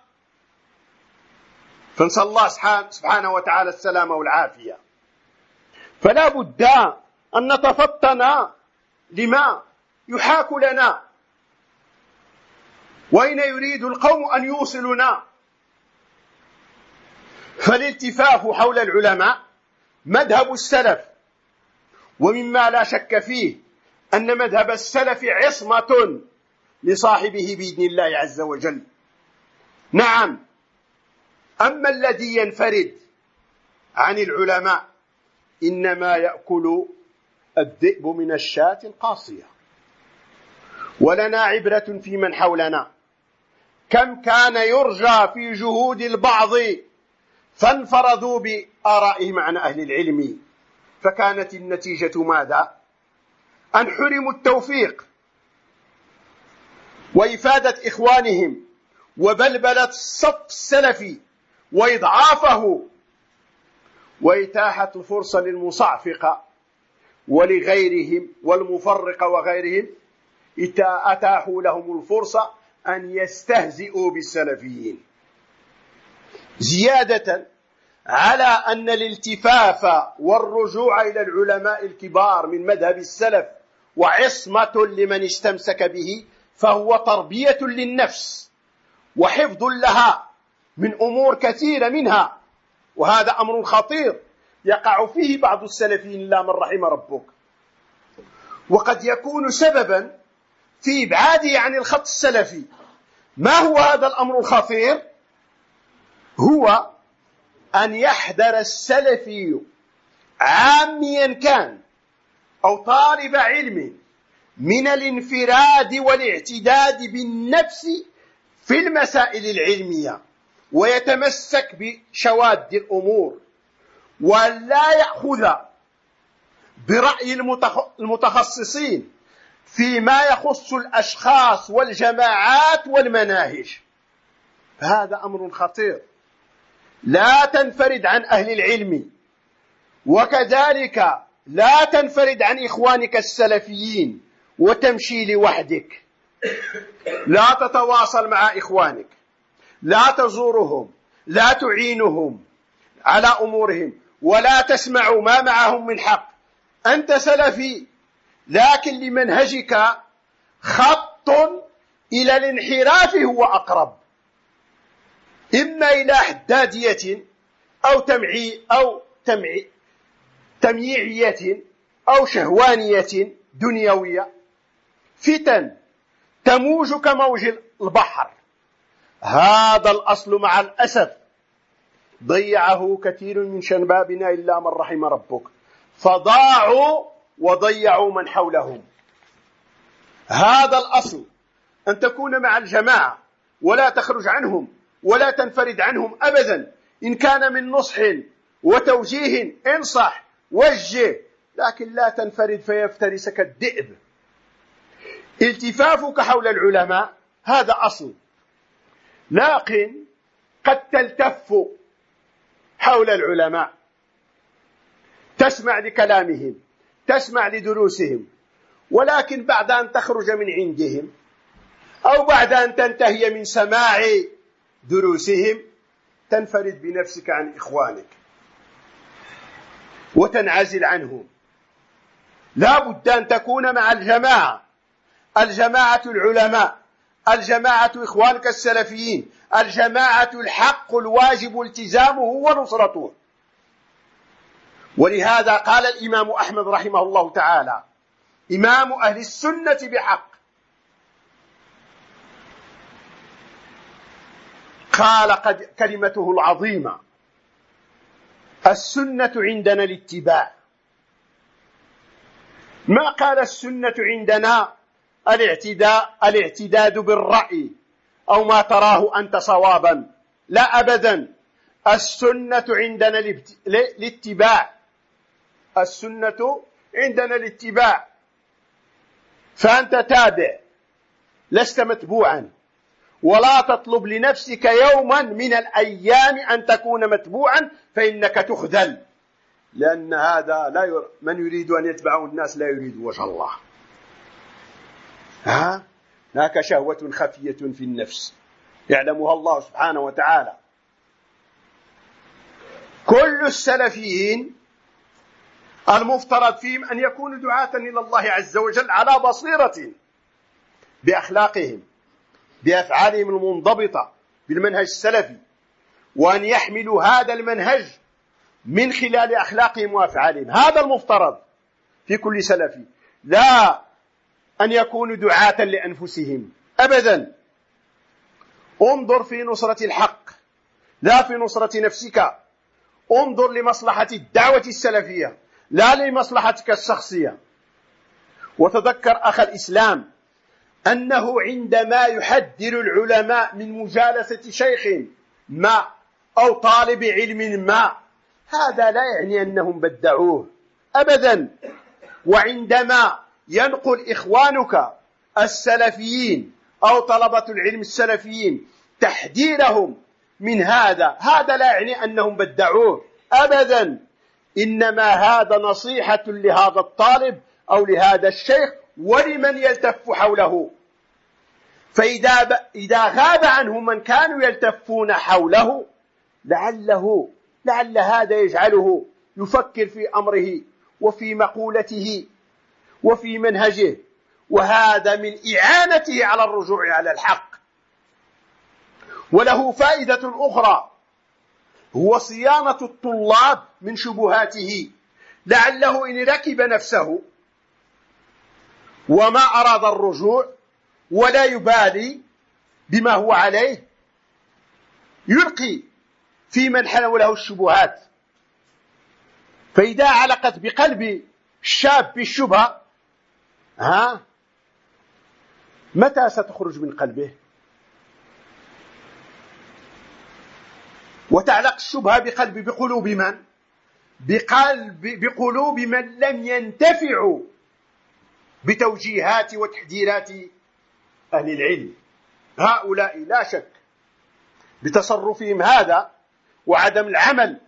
فنسأل الله سبحانه وتعالى السلامة والعافية. فلا بد أن نتفطن لما يحاك لنا. وأين يريد القوم أن يوصلنا؟ فالالتفاف حول العلماء مذهب السلف. ومما لا شك فيه أن مذهب السلف عصمة. لصاحبه بإذن الله عز وجل. نعم. أما الذي ينفرد عن العلماء إنما يأكل الذئب من الشاة القاصية. ولنا عبرة في من حولنا. كم كان يرجى في جهود البعض فانفرضوا بآرائهم عن أهل العلم. فكانت النتيجة ماذا؟ أن حرموا التوفيق. وإفادة إخوانهم وبلبلة الصف السلفي وإضعافه وإتاحة الفرصة للمصعفقة ولغيرهم والمفرقة وغيرهم. أتاحوا لهم الفرصة أن يستهزئوا بالسلفيين. زيادة على أن الالتفاف والرجوع إلى العلماء الكبار من مذهب السلف وعصمة لمن استمسك به فهو تربية للنفس وحفظ لها من أمور كثيرة منها وهذا أمر خطير يقع فيه بعض السلفيين إلا من رحم ربك. وقد يكون سببا في إبعاده عن الخط السلفي. ما هو هذا الأمر الخطير؟ هو أن يحذر السلفي عاميا كان أو طالب علم من الانفراد والاعتداد بالنفس في المسائل العلمية ويتمسك بشواذ الأمور ولا يأخذ برأي المتخصصين فيما يخص الأشخاص والجماعات والمناهج. هذا أمر خطير. لا تنفرد عن أهل العلم وكذلك لا تنفرد عن إخوانك السلفيين. وتمشي لوحدك. لا تتواصل مع إخوانك. لا تزورهم. لا تعينهم على أمورهم. ولا تسمع ما معهم من حق. أنت سلفي. لكن لمنهجك خط إلى الانحراف هو أقرب. إما إلى حدادية أو تمعي أو تمعي تمييعية أو شهوانية دنيوية. فتن تموج كموج البحر. هذا الأصل مع الأسف ضيعه كثير من شبابنا إلا من رحم ربك. فضاعوا وضيعوا من حولهم. هذا الأصل. أن تكون مع الجماعة ولا تخرج عنهم ولا تنفرد عنهم أبدا. إن كان من نصح وتوجيه انصح وجه لكن لا تنفرد فيفترسك الذئب التفافك حول العلماء هذا أصل. لكن قد تلتف حول العلماء. تسمع لكلامهم تسمع لدروسهم ولكن بعد أن تخرج من عندهم أو بعد أن تنتهي من سماع دروسهم تنفرد بنفسك عن إخوانك. وتنعزل عنهم. لا بد أن تكون مع الجماعة. الجماعة العلماء الجماعة إخوانك السلفيين الجماعة الحق الواجب التزامه ونصرته. ولهذا قال الإمام أحمد رحمه الله تعالى إمام أهل السنة بحق. قال قد كلمته العظيمة السنة عندنا الاتباع. ما قال السنة عندنا؟ الاعتداء الاعتداد بالرأي أو ما تراه أنت صوابا. لا أبدا. السنة عندنا الاتباع السنة عندنا الاتباع فأنت تابع. لست متبوعا. ولا تطلب لنفسك يوما من الأيام أن تكون متبوعا فإنك تخذل. لأن هذا لا ير... من يريد أن يتبعه الناس لا يريد وجه الله. ها؟ هناك شهوة خفية في النفس. يعلمها الله سبحانه وتعالى. كل السلفيين المفترض فيهم أن يكونوا دعاة إلى الله عز وجل على بصيرة بأخلاقهم بأفعالهم المنضبطة بالمنهج السلفي وأن يحملوا هذا المنهج من خلال أخلاقهم وأفعالهم. هذا المفترض في كل سلفي. لا أن يكونوا دعاة لأنفسهم. أبدا. انظر في نصرة الحق لا في نصرة نفسك. انظر لمصلحة الدعوة السلفية لا لمصلحتك الشخصية. وتذكر أخ الإسلام أنه عندما يحذر العلماء من مجالسة شيخ ما أو طالب علم ما هذا لا يعني أنهم بدعوه. أبدا. وعندما ينقل إخوانك السلفيين أو طلبة العلم السلفيين تحذيرهم من هذا هذا لا يعني أنهم بدعوه أبدا إنما هذا نصيحة لهذا الطالب أو لهذا الشيخ ولمن يلتف حوله فإذا. إذا غاب عنه من كانوا يلتفون حوله لعله لعل هذا يجعله يفكر في أمره وفي مقولته وفي منهجه. وهذا من إعانته على الرجوع على الحق. وله فائدة أخرى. هو صيانة الطلاب من شبهاته. لعله إن ركب نفسه وما أراد الرجوع ولا يبالي بما هو عليه يلقي في من حلو له الشبهات. فإذا علقت بقلب الشاب بالشبهة ها؟ متى ستخرج من قلبه؟ وتعلق الشبهة بقلب بقلوب من؟ بقلب بقلوب من لم ينتفعوا بتوجيهات وتحذيرات أهل العلم. هؤلاء لا شك بتصرفهم هذا وعدم العمل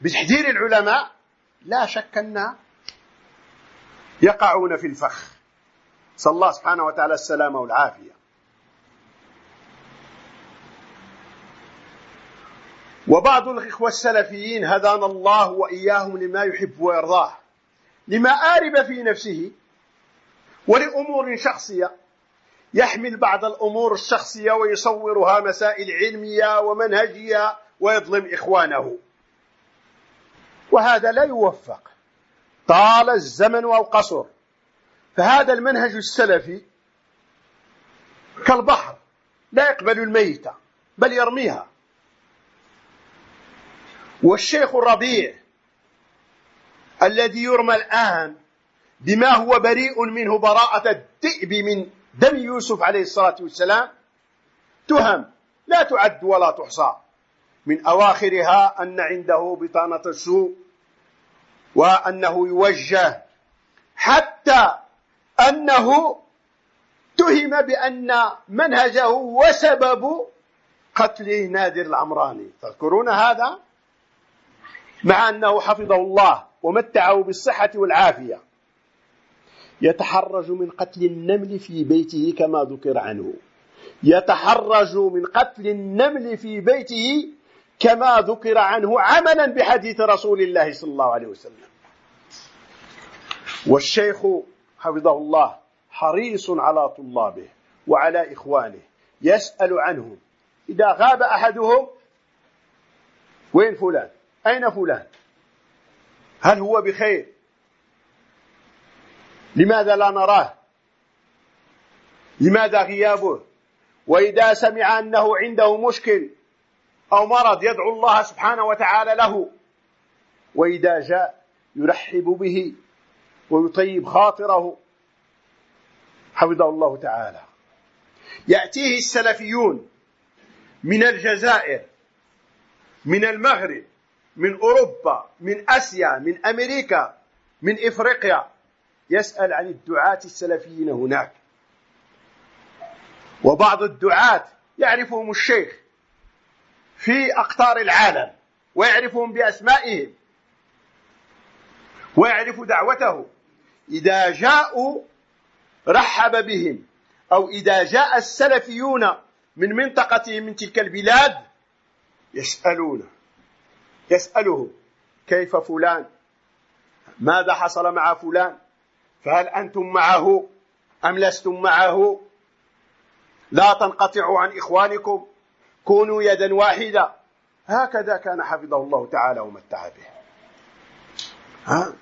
بتحذير العلماء لا شك أن يقعون في الفخ. صلى الله سبحانه وتعالى السلامة والعافية. وبعض الإخوة السلفيين هدانا الله وإياهم لما يحب ويرضاه لما آرب في نفسه ولأمور شخصية. يحمل بعض الأمور الشخصية ويصورها مسائل علمية ومنهجية ويظلم إخوانه. وهذا لا يوفق. طال الزمن أو قصر فهذا المنهج السلفي كالبحر لا يقبل الميتة بل يرميها. والشيخ الربيع الذي يرمى الآن بما هو بريء منه براءة الذئب من دم يوسف عليه الصلاة والسلام تهم لا تعد ولا تحصى. من أواخرها أن عنده بطانة السوء وأنه يوجه حتى أنه تهم بأن منهجه وسبب قتل نادر العمراني. تذكرون هذا؟ مع أنه حفظه الله ومتعه بالصحة والعافية. يتحرج من قتل النمل في بيته كما ذكر عنه. يتحرج من قتل النمل في بيته كما ذكر عنه عملا بحديث رسول الله صلى الله عليه وسلم. والشيخ حفظه الله حريص على طلابه وعلى إخوانه يسأل عنهم. إذا غاب أحدهم وين فلان؟ أين فلان؟ هل هو بخير؟ لماذا لا نراه؟ لماذا غيابه؟ وإذا سمع أنه عنده مشكل أو مرض يدعو الله سبحانه وتعالى له وإذا جاء يرحب به. ويطيب خاطره. حفظه الله تعالى. يأتيه السلفيون من الجزائر من المغرب من أوروبا من آسيا من أمريكا من إفريقيا يسأل عن الدعاة السلفيين هناك. وبعض الدعاة يعرفهم الشيخ في أقطار العالم ويعرفهم بأسمائهم ويعرف دعوته. إذا جاءوا رحب بهم أو إذا جاء السلفيون من منطقتهم من تلك البلاد يسألونه يسأله كيف فلان؟ ماذا حصل مع فلان؟ فهل أنتم معه؟ أم لستم معه؟ لا تنقطعوا عن إخوانكم كونوا يدا واحدة. هكذا كان حفظه الله تعالى ومتع به. ها؟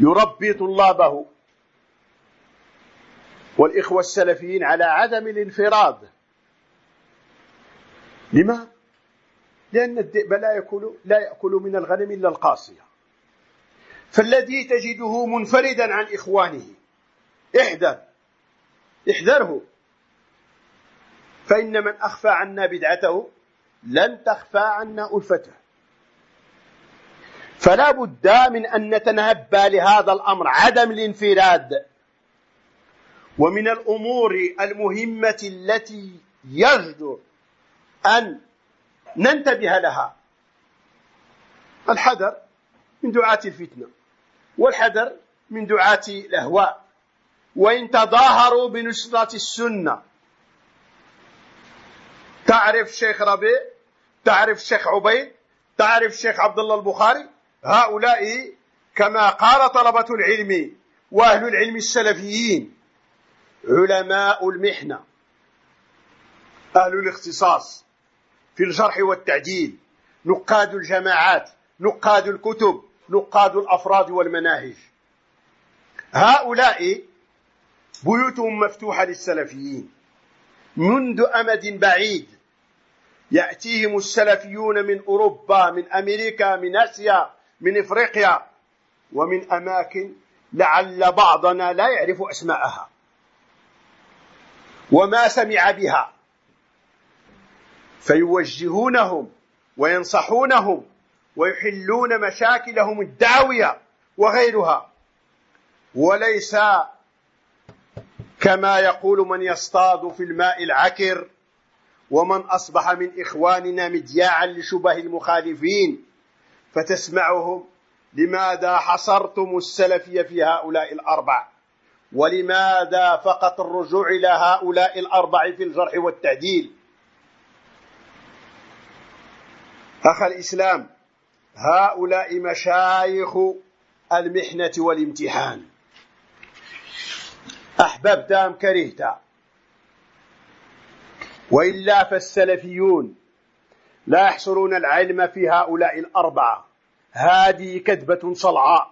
يربي طلابه والإخوة السلفيين على عدم الانفراد. لما؟ لأن الذئب لا يأكل لا يأكل من الغنم إلا القاصية. فالذي تجده منفردا عن إخوانه. احذر احذره. فإن من أخفى عنا بدعته لن تخفى عنا ألفته. فلا بد من أن نتنبى لهذا الأمر عدم الانفراد. ومن الأمور المهمة التي يجدر أن ننتبه لها. الحذر من دعاة الفتنة والحذر من دعاة الأهواء. وإن تظاهروا بنصرة السنة. تعرف شيخ ربيع تعرف شيخ عبيد تعرف شيخ عبد الله البخاري هؤلاء كما قال طلبة العلم وأهل العلم السلفيين علماء المحنة أهل الاختصاص في الجرح والتعديل نقاد الجماعات نقاد الكتب نقاد الأفراد والمناهج. هؤلاء بيوتهم مفتوحة للسلفيين. منذ أمد بعيد يأتيهم السلفيون من أوروبا من أمريكا من آسيا من إفريقيا ومن أماكن لعل بعضنا لا يعرف أسماءها وما سمع بها. فيوجهونهم وينصحونهم ويحلون مشاكلهم الدعوية وغيرها. وليس كما يقول من يصطاد في الماء العكر ومن أصبح من إخواننا مدياعا لشبه المخالفين. فتسمعهم لماذا حصرتم السلفية في هؤلاء الأربع؟ ولماذا فقط الرجوع إلى هؤلاء الأربع في الجرح والتعديل؟ أخ الإسلام هؤلاء مشايخ المحنة والامتحان. أحببت أم كرهت؟ وإلا فالسلفيون لا يحصرون العلم في هؤلاء الأربعة. هذه كذبة صلعاء.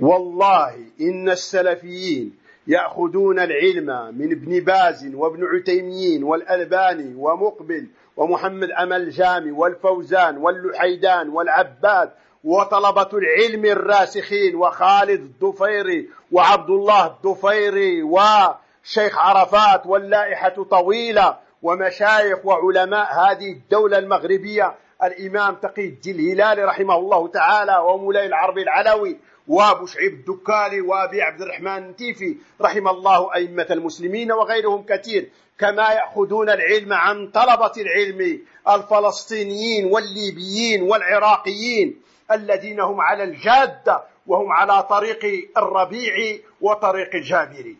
والله إن السلفيين يأخذون العلم من ابن باز وابن عثيمين والألباني ومقبل ومحمد أمان الجامي والفوزان واللحيدان والعباد وطلبة العلم الراسخين وخالد الضفيري وعبد الله الضفيري وشيخ عرفات واللائحة طويلة ومشايخ وعلماء هذه الدولة المغربية الإمام تقي الدين الهلالي رحمه الله تعالى ومولاي العربي العلوي وأبو شعيب الدكالي وأبي عبد الرحمن التيفي رحم الله أئمة المسلمين وغيرهم كثير كما يأخذون العلم عن طلبة العلم الفلسطينيين والليبيين والعراقيين الذين هم على الجادة وهم على طريق الربيع وطريق الجابري.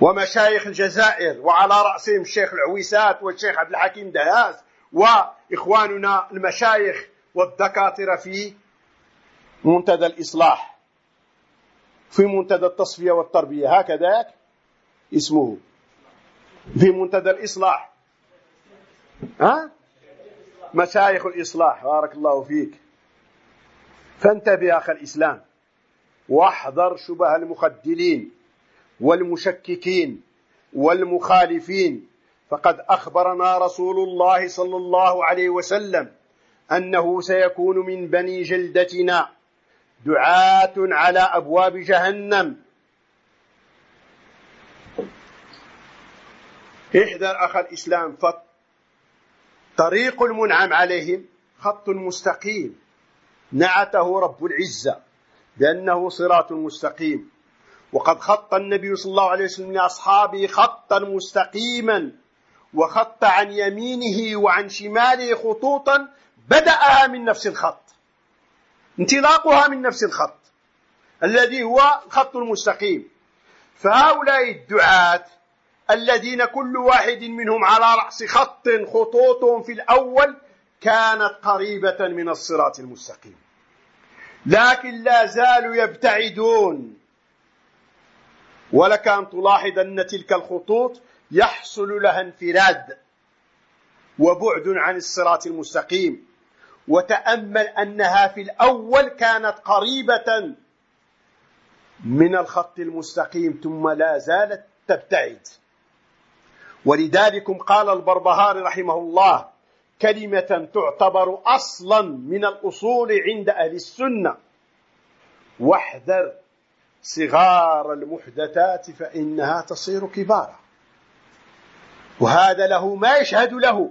ومشايخ الجزائر وعلى رأسهم الشيخ العويسات والشيخ عبد الحكيم دهاس وإخواننا المشايخ والدكاترة في منتدى الإصلاح في منتدى التصفية والتربية. هكذا اسمه. في منتدى الإصلاح. ها؟ مشايخ الإصلاح. بارك الله فيك. فانتبه أخ الإسلام واحذر شبه المخدلين والمشككين والمخالفين. فقد أخبرنا رسول الله صلى الله عليه وسلم أنه سيكون من بني جلدتنا دعاة على أبواب جهنم. احذر أخ الإسلام طريق المنعم عليهم خط مستقيم. نعته رب العزة بأنه صراط مستقيم. وقد خط النبي صلى الله عليه وسلم لأصحابه خطا مستقيما وخط عن يمينه وعن شماله خطوطا بدأها من نفس الخط انطلاقها من نفس الخط الذي هو الخط المستقيم. فهؤلاء الدعاة الذين كل واحد منهم على رأس خط خطوطهم في الأول كانت قريبة من الصراط المستقيم. لكن لا زالوا يبتعدون ولك أن تلاحظ أن تلك الخطوط يحصل لها انفراد وبعد عن الصراط المستقيم. وتأمل أنها في الأول كانت قريبة من الخط المستقيم ثم لا زالت تبتعد. ولذلك قال البربهاري رحمه الله كلمة تعتبر أصلا من الأصول عند أهل السنة. واحذر صغار المحدثات فإنها تصير كبارا. وهذا له ما يشهد له.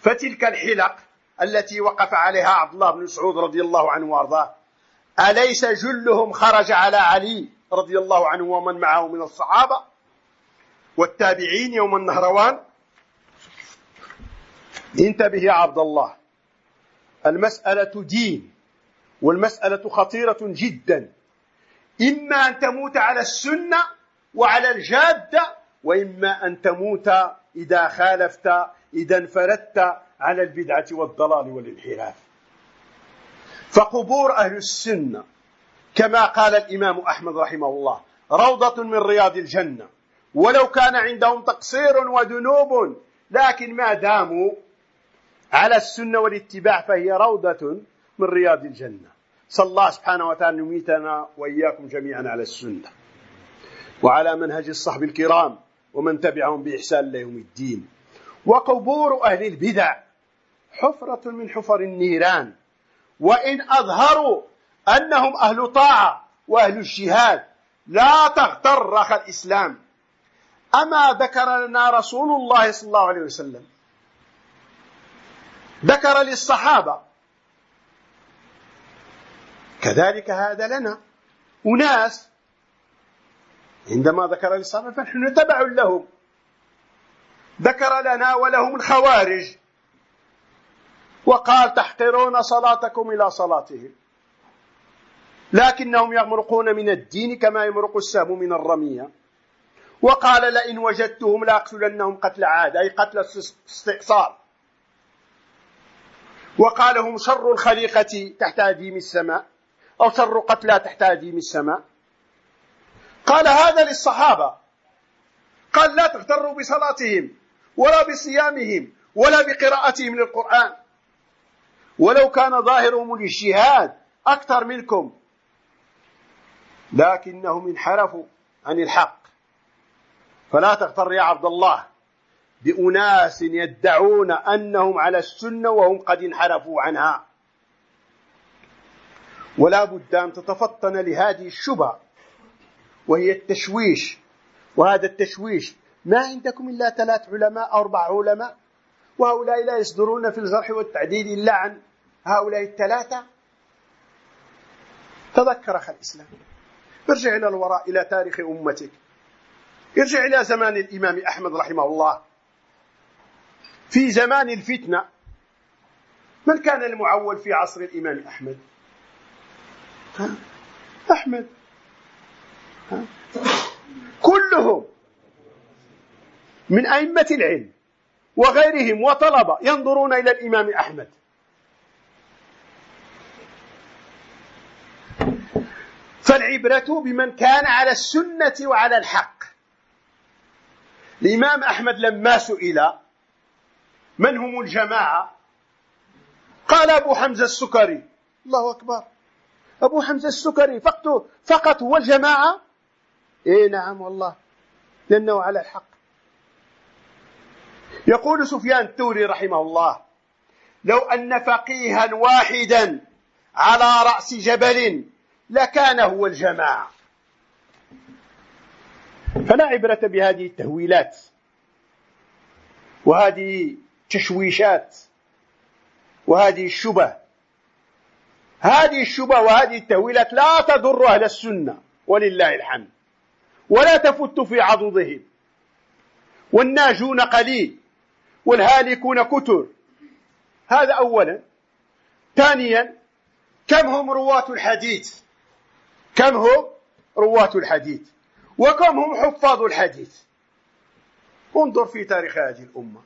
فتلك الحلق التي وقف عليها عبد الله بن مسعود رضي الله عنه وأرضاه أليس جلهم خرج على علي رضي الله عنه ومن معه من الصحابة والتابعين يوم النهروان؟ انتبه يا عبد الله. المسألة دين والمسألة خطيرة جدا. إما أن تموت على السنة وعلى الجادة وإما أن تموت إذا خالفت إذا انفردت على البدعة والضلال والانحراف. فقبور أهل السنة كما قال الإمام أحمد رحمه الله روضة من رياض الجنة. ولو كان عندهم تقصير وذنوب لكن ما داموا على السنة والاتباع فهي روضة من رياض الجنة. صلى الله سبحانه وتعالى يميتنا وإياكم جميعا على السنة وعلى منهج الصحب الكرام ومن تبعهم بإحسان ليوم الدين. وقبور أهل البدع حفرة من حفر النيران وإن أظهروا أنهم أهل طاعة وأهل الجهاد لا تغتر أخ الإسلام. أما ذكر لنا رسول الله صلى الله عليه وسلم ذكر للصحابة كذلك هذا لنا أناس عندما ذكر للصحابة فنحن تبع لهم ذكر لنا ولهم الخوارج وقال تحقرون صلاتكم إلى صلاتهم لكنهم يمرقون من الدين كما يمرق السهم من الرمية وقال لئن وجدتهم لأقتلنهم قتل عاد أي قتل استئصال وقال هم شر الخليقة تحت أديم السماء أو شر قتلى تحت أديم السماء. قال هذا للصحابة. قال لا تغتروا بصلاتهم ولا بصيامهم ولا بقراءتهم للقرآن. ولو كان ظاهرهم الاجتهاد أكثر منكم. لكنهم انحرفوا عن الحق. فلا تغتر يا عبد الله بأناس يدعون أنهم على السنة وهم قد انحرفوا عنها. ولا بد أن تتفطن لهذه الشبهة وهي التشويش. وهذا التشويش ما عندكم إلا ثلاث علماء أربع علماء وهؤلاء لا يصدرون في الجرح والتعديل إلا عن هؤلاء الثلاثة. تذكر أخ الإسلام ارجع إلى الوراء إلى تاريخ أمتك. ارجع إلى زمان الإمام أحمد رحمه الله. في زمان الفتنة من كان المعول في عصر الإمام أحمد؟ أحمد؟ كلهم من أئمة العلم وغيرهم وطلبة ينظرون إلى الإمام أحمد. فالعبرة بمن كان على السنة وعلى الحق. الإمام أحمد لما سئل من هم الجماعة؟ قال أبو حمزة السكري. الله أكبر. أبو حمزة السكري فقط, فقط هو الجماعة إيه نعم والله لأنه على الحق. يقول سفيان الثوري رحمه الله لو أن فقيها واحدا على رأس جبل لكان هو الجماعة. فلا عبرة بهذه التهويلات وهذه تشويشات وهذه الشبه هذه الشبه وهذه التهويلات لا تضر أهل السنة ولله الحمد. ولا تفت في عضدهم. والناجون قليل. والهالكون كتر. هذا أولا. ثانيا كم هم رواة الحديث؟ كم هم رواة الحديث؟ وكم هم حفاظ الحديث؟ انظر في تاريخ هذه الأمة.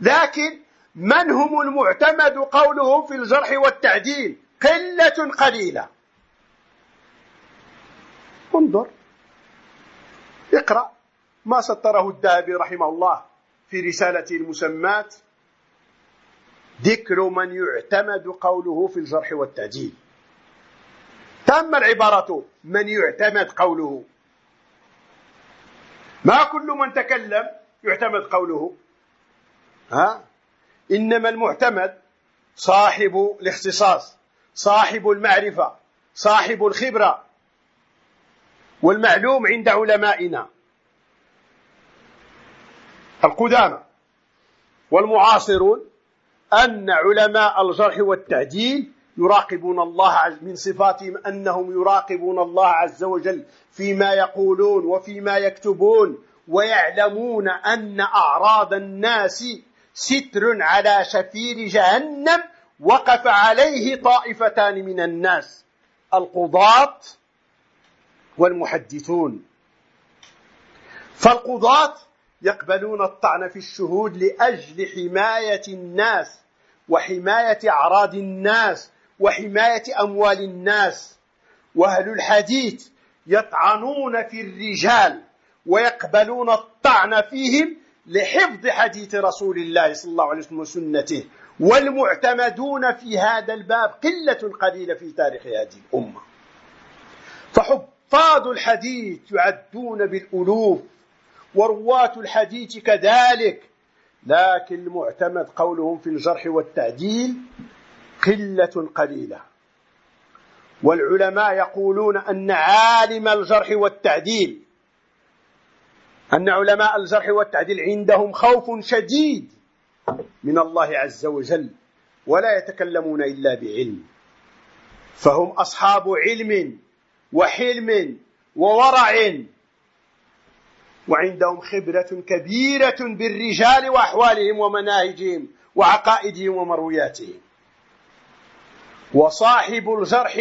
لكن من هم المعتمد قولهم في الجرح والتعديل؟ قلة قليلة. انظر. اقرأ ما سطره الذهبي رحمه الله في رسالته المسمات. ذكر من يعتمد قوله في الجرح والتعديل تم العبارة من يعتمد قوله. ما كل من تكلم يعتمد قوله. ها؟ إنما المعتمد صاحب الاختصاص. صاحب المعرفة صاحب الخبرة والمعلوم عند علمائنا. القدامى والمعاصرون أن علماء الجرح والتعديل يراقبون الله من صفاتهم أنهم يراقبون الله عز وجل فيما يقولون وفيما يكتبون ويعلمون أن أعراض الناس ستر على شفير جهنم وقف عليه طائفتان من الناس القضاة والمحدثون. فالقضاة يقبلون الطعن في الشهود لأجل حماية الناس وحماية أعراض الناس وحماية أموال الناس. وأهل الحديث يطعنون في الرجال ويقبلون الطعن فيهم لحفظ حديث رسول الله صلى الله عليه وسلم وسنته. والمعتمدون في هذا الباب قلة قليلة في تاريخ هذه الأمة. فحفاظ الحديث يعدون بالألوف ورواة الحديث كذلك لكن المعتمد قولهم في الجرح والتعديل قلة قليلة. والعلماء يقولون أن عالم الجرح والتعديل أن علماء الجرح والتعديل عندهم خوف شديد من الله عز وجل ولا يتكلمون إلا بعلم. فهم أصحاب علم وحلم وورع وعندهم خبرة كبيرة بالرجال وأحوالهم ومناهجهم وعقائدهم ومروياتهم. وصاحب الجرح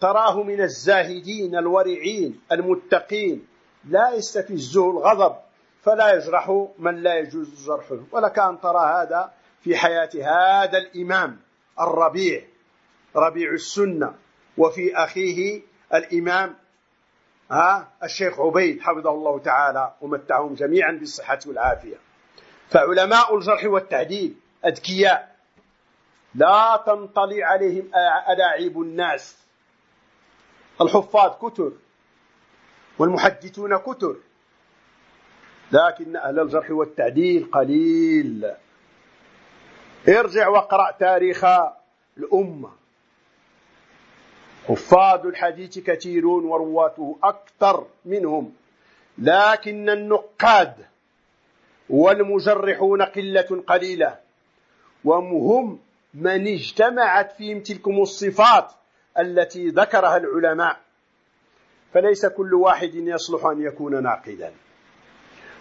تراه من الزاهدين الورعين المتقين لا يستفزه الغضب فلا يجرح من لا يجوز جرحه ولك أن ترى هذا في حياة هذا الإمام الربيع ربيع السنة وفي أخيه الإمام ها الشيخ عبيد حفظه الله تعالى ومتعهم جميعا بالصحة والعافية. فعلماء الجرح والتعديل أذكياء. لا تنطلي عليهم ألاعيب الناس. الحفاظ كتر والمحدثون كتر. لكن أهل الجرح والتعديل قليل. ارجع واقرأ تاريخ الأمة. حفاظ الحديث كثيرون ورواته أكثر منهم لكن النقاد والمجرحون قلة قليلة. وهم من اجتمعت فيهم تلكم الصفات التي ذكرها العلماء. فليس كل واحد يصلح أن يكون ناقدا.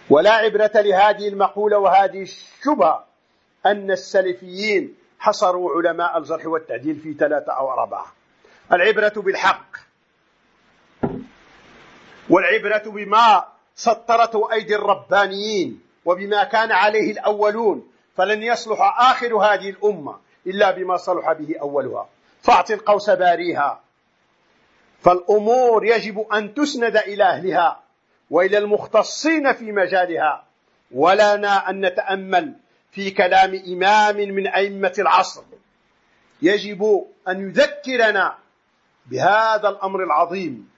ولا عبرة لهذه المقولة وهذه الشبهة أن السلفيين حصروا علماء الجرح والتعديل في ثلاثة أو أربعة. العبرة بالحق والعبرة بما سطرته أيدي الربانيين وبما كان عليه الأولون فلن يصلح آخر هذه الأمة إلا بما صلح به أولها. فاعطي القوس باريها. فالأمور يجب أن تسند إلى أهلها. وإلى المختصين في مجالها. ولنا أن نتأمل في كلام إمام من أئمة العصر. يجب أن يذكرنا بهذا الأمر العظيم.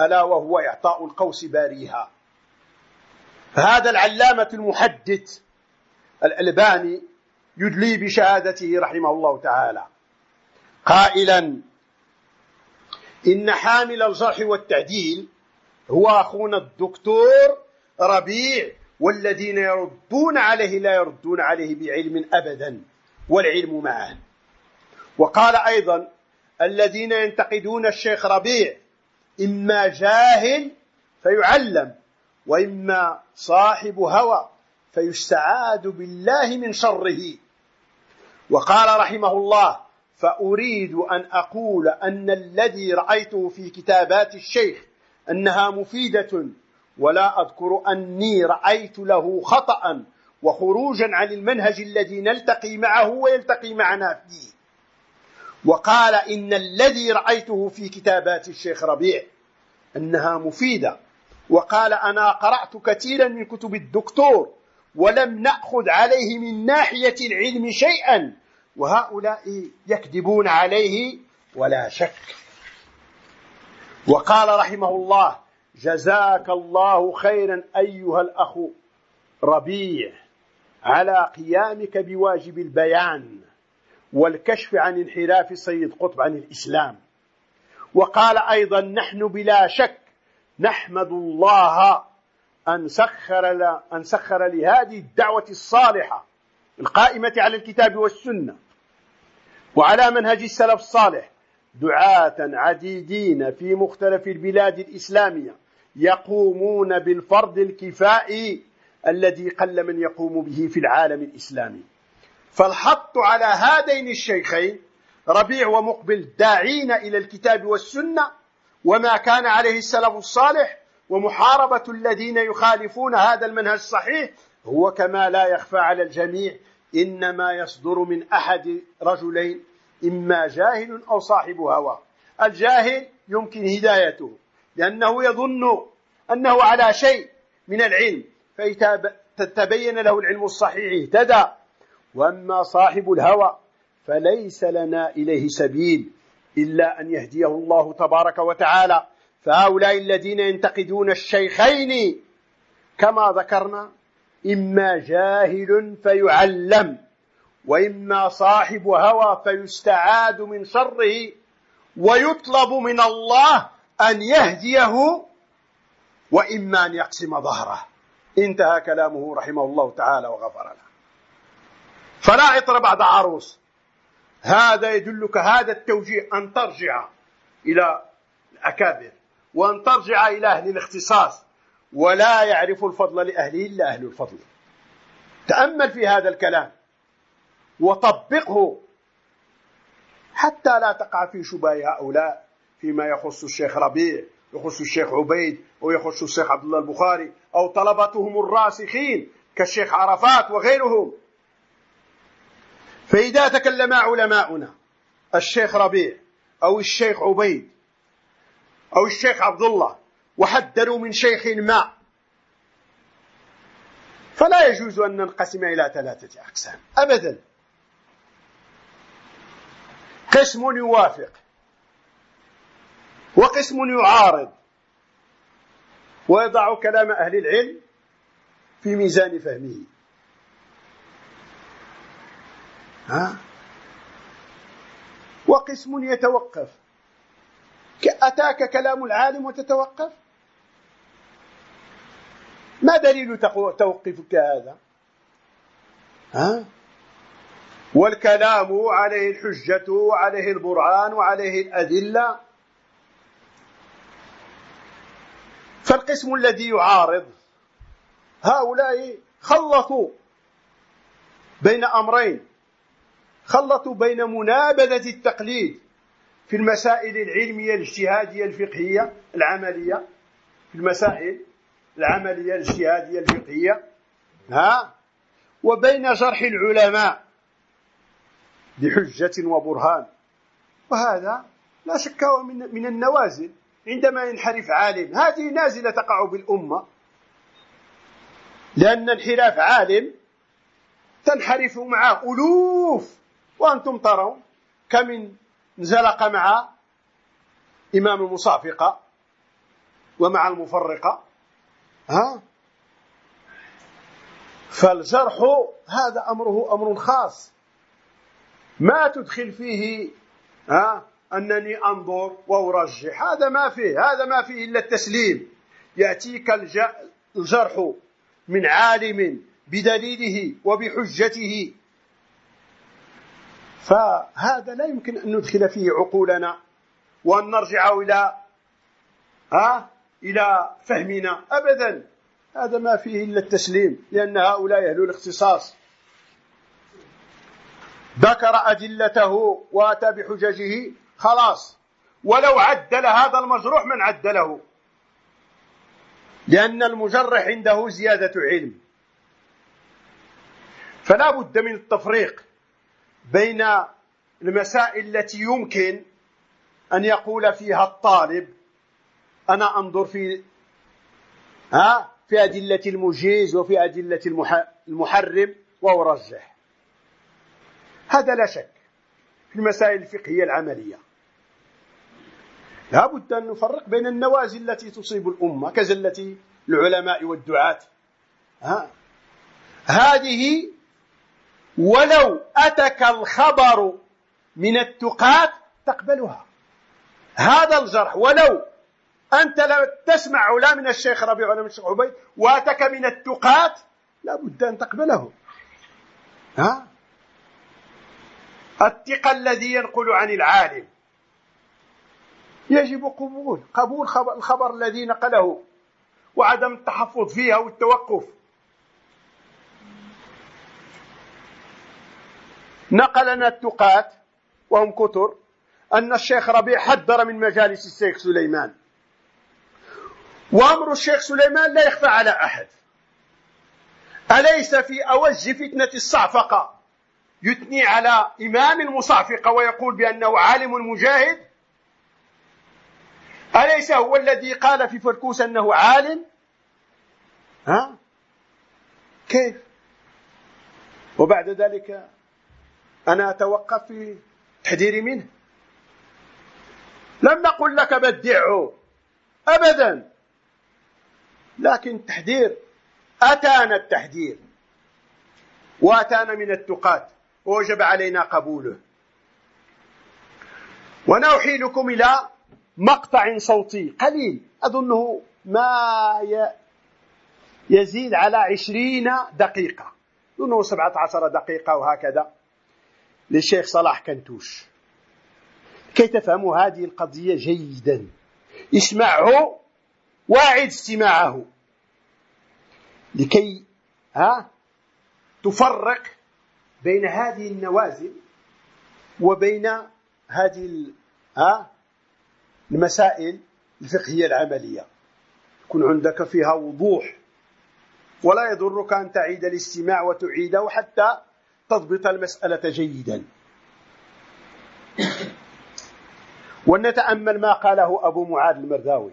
ألا وهو إعطاء القوس باريها. فهذا العلامة المحدث الألباني يدلي بشهادته رحمه الله تعالى. قائلا إن حامل الجرح والتعديل هو أخونا الدكتور ربيع والذين يردون عليه لا يردون عليه بعلم أبدا والعلم معه وقال أيضا الذين ينتقدون الشيخ ربيع إما جاهل فيعلم وإما صاحب هوى فيستعاد بالله من شره. وقال رحمه الله فأريد أن أقول أن الذي رأيته في كتابات الشيخ أنها مفيدة ولا أذكر أني رأيت له خطأ وخروجا عن المنهج الذي نلتقي معه ويلتقي معنا فيه. وقال إن الذي رأيته في كتابات الشيخ ربيع أنها مفيدة. وقال أنا قرأت كثيرا من كتب الدكتور ولم نأخذ عليه من ناحية العلم شيئا وهؤلاء يكذبون عليه ولا شك. وقال رحمه الله جزاك الله خيرا أيها الأخ ربيع على قيامك بواجب البيان والكشف عن انحراف السيد قطب عن الإسلام. وقال أيضا نحن بلا شك نحمد الله أن سخر, أن سخر لهذه الدعوة الصالحة القائمة على الكتاب والسنة وعلى منهج السلف الصالح دعاة عديدين في مختلف البلاد الإسلامية يقومون بالفرض الكفائي الذي قل من يقوم به في العالم الإسلامي. فالحط على هذين الشيخين ربيع ومقبل داعين إلى الكتاب والسنة وما كان عليه السلف الصالح ومحاربة الذين يخالفون هذا المنهج الصحيح هو كما لا يخفى على الجميع إنما يصدر من أحد رجلين إما جاهل أو صاحب هوى. الجاهل يمكن هدايته لأنه يظن أنه على شيء من العلم فتبين له العلم الصحيح اهتدى. وأما صاحب الهوى فليس لنا إليه سبيل إلا أن يهديه الله تبارك وتعالى. فهؤلاء الذين ينتقدون الشيخين كما ذكرنا إما جاهل فيعلم. وإما صاحب هوى فيستعاد من شره ويطلب من الله أن يهديه وإما أن يقسم ظهره. انتهى كلامه رحمه الله تعالى وغفر له فلا عطر بعد عروس. هذا يدلك هذا التوجيه أن ترجع إلى الأكابر وأن ترجع إلى أهل الاختصاص. ولا يعرف الفضل لأهله إلا أهل الفضل. تأمل في هذا الكلام. وطبقه. حتى لا تقع في شبه هؤلاء فيما يخص الشيخ ربيع يخص الشيخ عبيد أو يخص الشيخ عبد الله البخاري أو طلبتهم الراسخين كالشيخ عرفات وغيرهم. فإذا تكلم علماؤنا الشيخ ربيع أو الشيخ عبيد أو الشيخ عبد الله وحذروا من شيخ ما فلا يجوز أن ننقسم إلى ثلاثة أقسام. أبدا. قسم يوافق وقسم يعارض ويضع كلام أهل العلم في ميزان فهمه. ها؟ وقسم يتوقف. أتاك كلام العالم وتتوقف؟ ما دليل توقفك هذا؟ ها؟ والكلام عليه الحجة وعليه البرهان وعليه الأدلة فالقسم الذي يعارض هؤلاء خلطوا بين أمرين. خلطوا بين منابذة التقليد في المسائل العلمية الاجتهادية الفقهية العملية. في المسائل العملية الاجتهادية الفقهية. ها؟ وبين جرح العلماء. بحجة وبرهان. وهذا لا شك من من النوازل. عندما ينحرف عالم هذه نازلة تقع بالأمة. لأن انحراف عالم تنحرف معه ألوف. وأنتم ترون كم انزلق مع إمام المصافقة ومع المفرقة. ها؟ فالجرح هذا أمره أمر خاص. ما تدخل فيه ها أنني أنظر وأرجح. هذا ما فيه هذا ما فيه إلا التسليم. يأتيك الجرح من عالم بدليله وبحجته. فهذا لا يمكن أن ندخل فيه عقولنا وأن نرجع إلى ها إلى فهمنا أبدا. هذا ما فيه إلا التسليم لأن هؤلاء أهل الاختصاص. ذكر أدلته وأتى بحججه خلاص. ولو عدل هذا المجروح من عدله. لأن المجرح عنده زيادة علم. فلا بد من التفريق بين المسائل التي يمكن أن يقول فيها الطالب. أنا أنظر في ها في أدلة المجيز وفي أدلة المحرم وأرجح. هذا لا شك في المسائل الفقهية العملية. لا بد أن نفرق بين النوازل التي تصيب الأمة كزلة العلماء والدعاة. ها؟ هذه ولو أتك الخبر من التقاة تقبلها. هذا الجرح ولو أنت لم تسمع لا من الشيخ ربيع ولا من الشيخ عبيد وأتك من التقاة لا بد أن تقبله. ها؟ الثقة الذي ينقل عن العالم. يجب قبول قبول الخبر الذي نقله وعدم التحفظ فيها والتوقف. نقل لنا التقاة وهم كثر أن الشيخ ربيع حذر من مجالس الشيخ سليمان. وأمر الشيخ سليمان لا يخفى على أحد. أليس في أوج فتنة الصعفقة؟ يثني على إمام المصعفقة ويقول بأنه عالم مجاهد أليس هو الذي قال في فركوس أنه عالم؟ ها؟ كيف؟ وبعد ذلك أنا أتوقف في تحذيري منه. لم نقل لك بدعه أبدا. لكن التحذير أتانا التحذير وأتانا من التقات ووجب علينا قبوله. وأنا احيلكم إلى مقطع صوتي قليل. أظنه ما يزيد على عشرين دقيقة. أظنه سبعة عشر دقيقة وهكذا. للشيخ صلاح كنتوش. كي تفهموا هذه القضية جيدا. اسمعه واعد استماعه. لكي ها تفرق بين هذه النوازل وبين هذه المسائل الفقهية العملية. يكون عندك فيها وضوح. ولا يضرك أن تعيد الاستماع وتعيده حتى تضبط المسألة جيدا. ولنتأمل ما قاله أبو معاذ المرداوي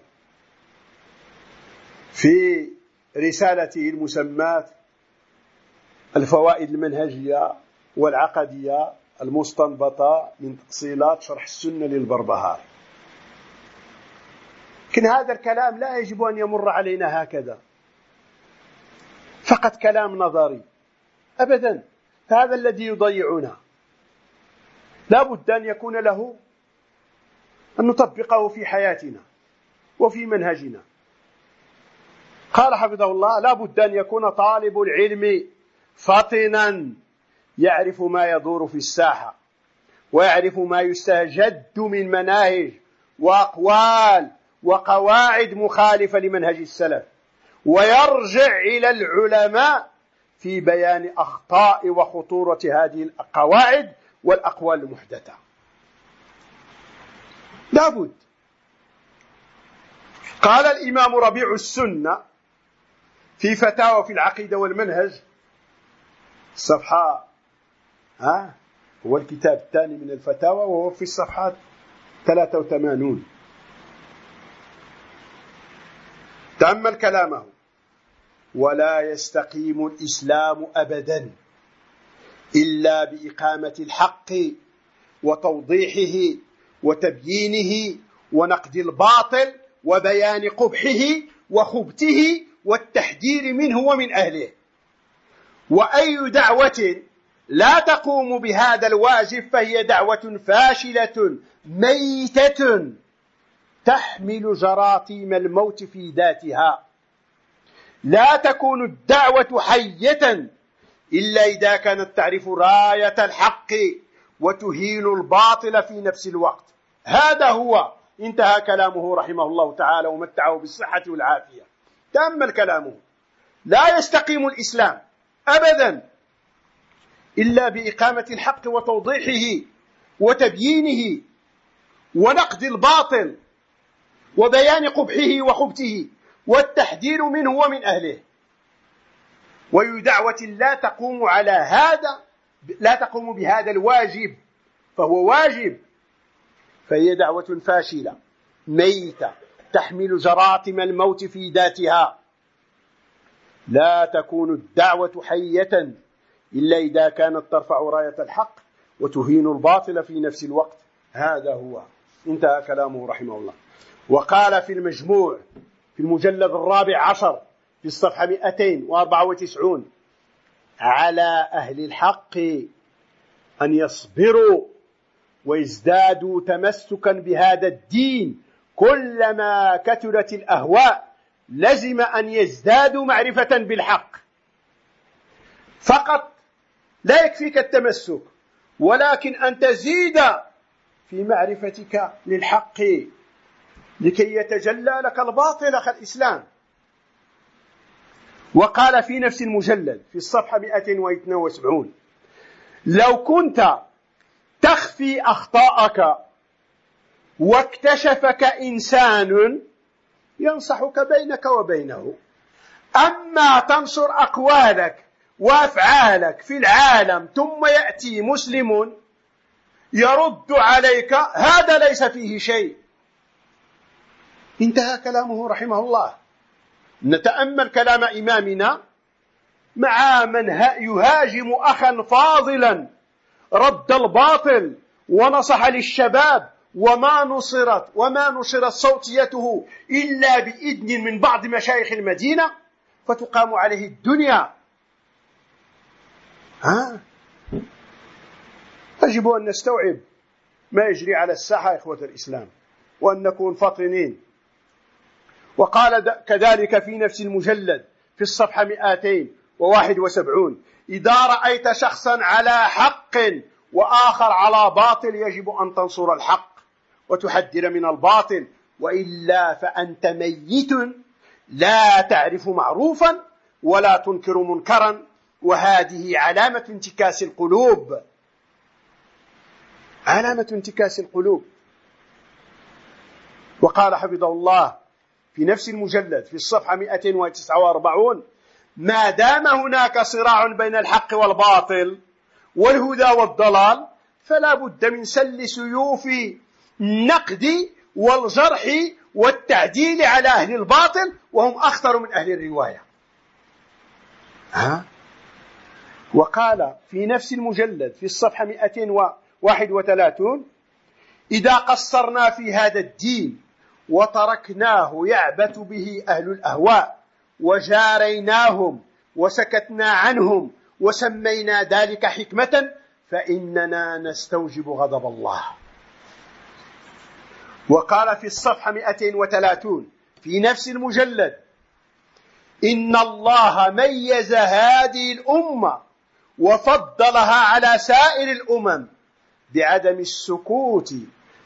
في رسالته المسماة الفوائد المنهجية والعقدية المستنبطة من تفصيلات شرح السنة للبربهار. لكن هذا الكلام لا يجب أن يمر علينا هكذا. فقط كلام نظري. أبدا هذا الذي يضيعنا. لا بد أن يكون له أن نطبقه في حياتنا وفي منهجنا. قال حفظه الله لا بد أن يكون طالب العلم فطنا يعرف ما يدور في الساحة ويعرف ما يستجد من مناهج وأقوال وقواعد مخالفة لمنهج السلف. ويرجع إلى العلماء في بيان أخطاء وخطورة هذه القواعد والأقوال المحدثة. لابد. قال الإمام ربيع السنة في فتاوى في العقيدة والمنهج الصفحة ها هو الكتاب الثاني من الفتاوى وهو في الصفحات 83 تأمل كلامه ولا يستقيم الإسلام أبدا إلا بإقامة الحق وتوضيحه وتبيينه ونقد الباطل وبيان قبحه وخبته والتحذير منه ومن أهله. وأي دعوة لا تقوم بهذا الواجب فهي دعوة فاشلة ميتة تحمل جراثيم الموت في ذاتها. لا تكون الدعوة حية إلا إذا كانت تعرف راية الحق وتهين الباطل في نفس الوقت. هذا هو انتهى كلامه رحمه الله تعالى ومتعه بالصحة والعافية. تأمل كلامه. لا يستقيم الإسلام. أبدا إلا بإقامة الحق وتوضيحه وتبيينه ونقد الباطل وبيان قبحه وخبثه والتحذير منه ومن أهله. وي دعوة لا تقوم على هذا لا تقوم بهذا الواجب فهو واجب. فهي دعوة فاشلة ميتة تحمل جراثم الموت في ذاتها. لا تكون الدعوة حية إلا إذا كانت ترفع راية الحق وتهين الباطل في نفس الوقت. هذا هو. انتهى كلامه رحمه الله. وقال في المجموع في المجلد الرابع عشر في الصفحة 294 على أهل الحق أن يصبروا ويزدادوا تمسكا بهذا الدين كلما كثرت الأهواء. لزم أن يزدادوا معرفة بالحق. فقط لا يكفيك التمسك ولكن أن تزيد في معرفتك للحق لكي يتجلى لك الباطل أخ الإسلام وقال في نفس المجلد في الصفحة 272 لو كنت تخفي أخطاءك واكتشفك إنسان ينصحك بينك وبينه. أما تنشر أقوالك وأفعالك في العالم ثم يأتي مسلم يرد عليك هذا ليس فيه شيء. انتهى كلامه رحمه الله. نتأمل كلام إمامنا مع من يهاجم أخا فاضلا رد الباطل ونصح للشباب. وما نصرت وما نشرت صوتيته إلا بإذن من بعض مشايخ المدينة فتقام عليه الدنيا. ها؟ يجب أن نستوعب ما يجري على الساحة إخوة الإسلام وأن نكون فاطنين. وقال كذلك في نفس المجلد في الصفحة 271 إذا رأيت شخصا على حق وآخر على باطل يجب أن تنصر الحق. وتحذر من الباطل. وإلا فأنت ميت لا تعرف معروفا ولا تنكر منكرا. وهذه علامة انتكاس القلوب. علامة انتكاس القلوب. وقال حفظه الله في نفس المجلد في الصفحة 249 ما دام هناك صراع بين الحق والباطل والهدى والضلال فلا بد من سل سيوف النقد والجرح والتعديل على أهل الباطل وهم أخطر من أهل الرواية ها؟ وقال في نفس المجلد في الصفحة 231 إذا قصرنا في هذا الدين وتركناه يعبث به أهل الأهواء وجاريناهم وسكتنا عنهم وسمينا ذلك حكمة فإننا نستوجب غضب الله وقال في الصفحة 230 في نفس المجلد إن الله ميز هذه الأمة وفضلها على سائر الأمم بعدم السكوت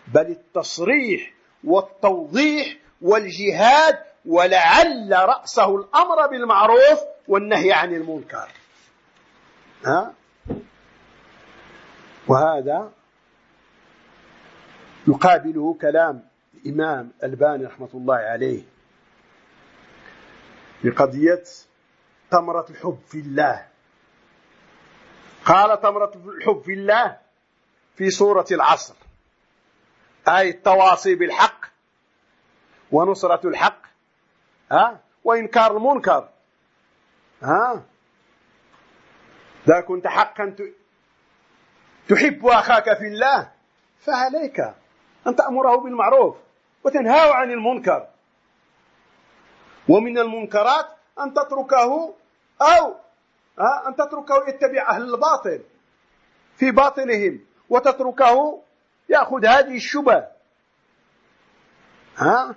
بل التصريح والتوضيح والجهاد ولعل رأسه الأمر بالمعروف والنهي عن المنكر ها؟ وهذا يقابله كلام الإمام ألباني رحمة الله عليه بقضية تمرة الحب في الله. قال تمرة الحب في الله في سورة العصر. أي التواصي بالحق ونصرة الحق ها؟ وإنكار المنكر ها؟ إذا كنت حقا تحب أخاك في الله فعليك. أن تأمره بالمعروف وتنهاه عن المنكر. ومن المنكرات أن تتركه أو أن تتركه يتبع أهل الباطل في باطلهم وتتركه يأخذ هذه الشبه ها؟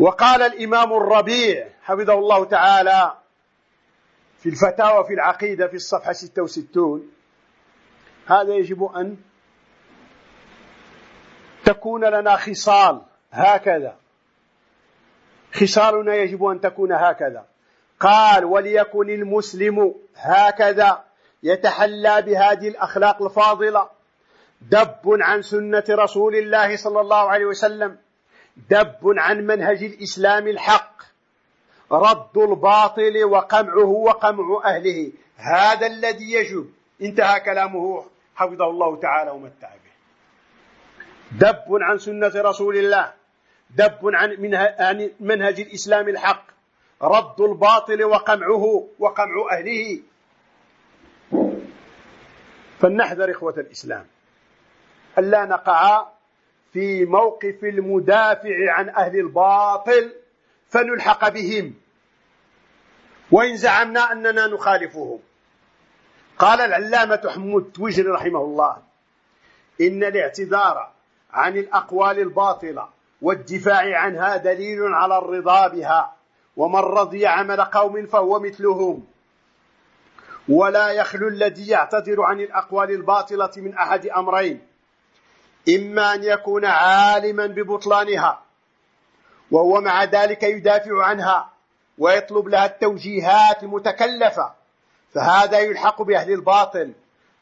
وقال الإمام الربيع حفظه الله تعالى في الفتاوى في العقيدة في الصفحة 66 هذا يجب أن تكون لنا خصال هكذا. خصالنا يجب أن تكون هكذا. قال وليكن المسلم هكذا يتحلى بهذه الأخلاق الفاضلة. دب عن سنة رسول الله صلى الله عليه وسلم. دب عن منهج الإسلام الحق. رد الباطل وقمعه وقمع أهله. هذا الذي يجب. انتهى كلامه. حفظه الله تعالى ومتع به دب عن سنة رسول الله دب عن منهج الإسلام الحق رد الباطل وقمعه وقمع أهله. فلنحذر إخوة الإسلام. ألا نقع في موقف المدافع عن أهل الباطل فنلحق بهم. وإن زعمنا أننا نخالفهم. قال العلامة حمود توجري رحمه الله إن الاعتذار عن الأقوال الباطلة والدفاع عنها دليل على الرضا بها. ومن رضي عمل قوم فهو مثلهم. ولا يخلو الذي يعتذر عن الأقوال الباطلة من أحد أمرين. إما أن يكون عالما ببطلانها وهو مع ذلك يدافع عنها ويطلب لها التوجيهات المتكلفة. فهذا يلحق بأهل الباطل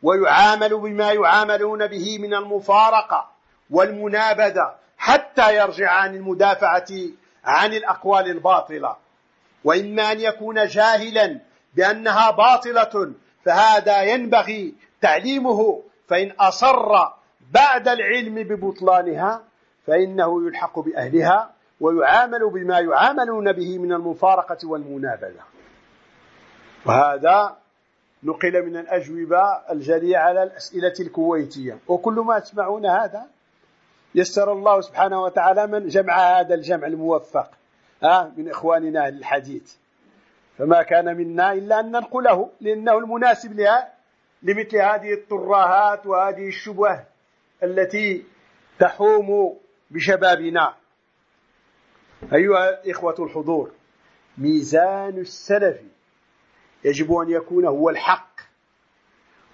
ويعامل بما يعاملون به من المفارقة. والمنابذة حتى يرجع عن المدافعة عن الأقوال الباطلة. وإما أن يكون جاهلا بأنها باطلة فهذا ينبغي تعليمه. فإن أصر بعد العلم ببطلانها فإنه يلحق بأهلها ويعامل بما يعاملون به من المفارقة والمنابذة. وهذا نقل من الأجوبة الجارية على الأسئلة الكويتية. وكل ما تسمعون هذا يسر الله سبحانه وتعالى من جمع هذا الجمع الموفق ها من إخواننا الحديث فما كان منا إلا أن ننقله لأنه المناسب لها لمثل هذه الترهات وهذه الشبه التي تحوم بشبابنا. أيها الإخوة الحضور ميزان السلف يجب أن يكون هو الحق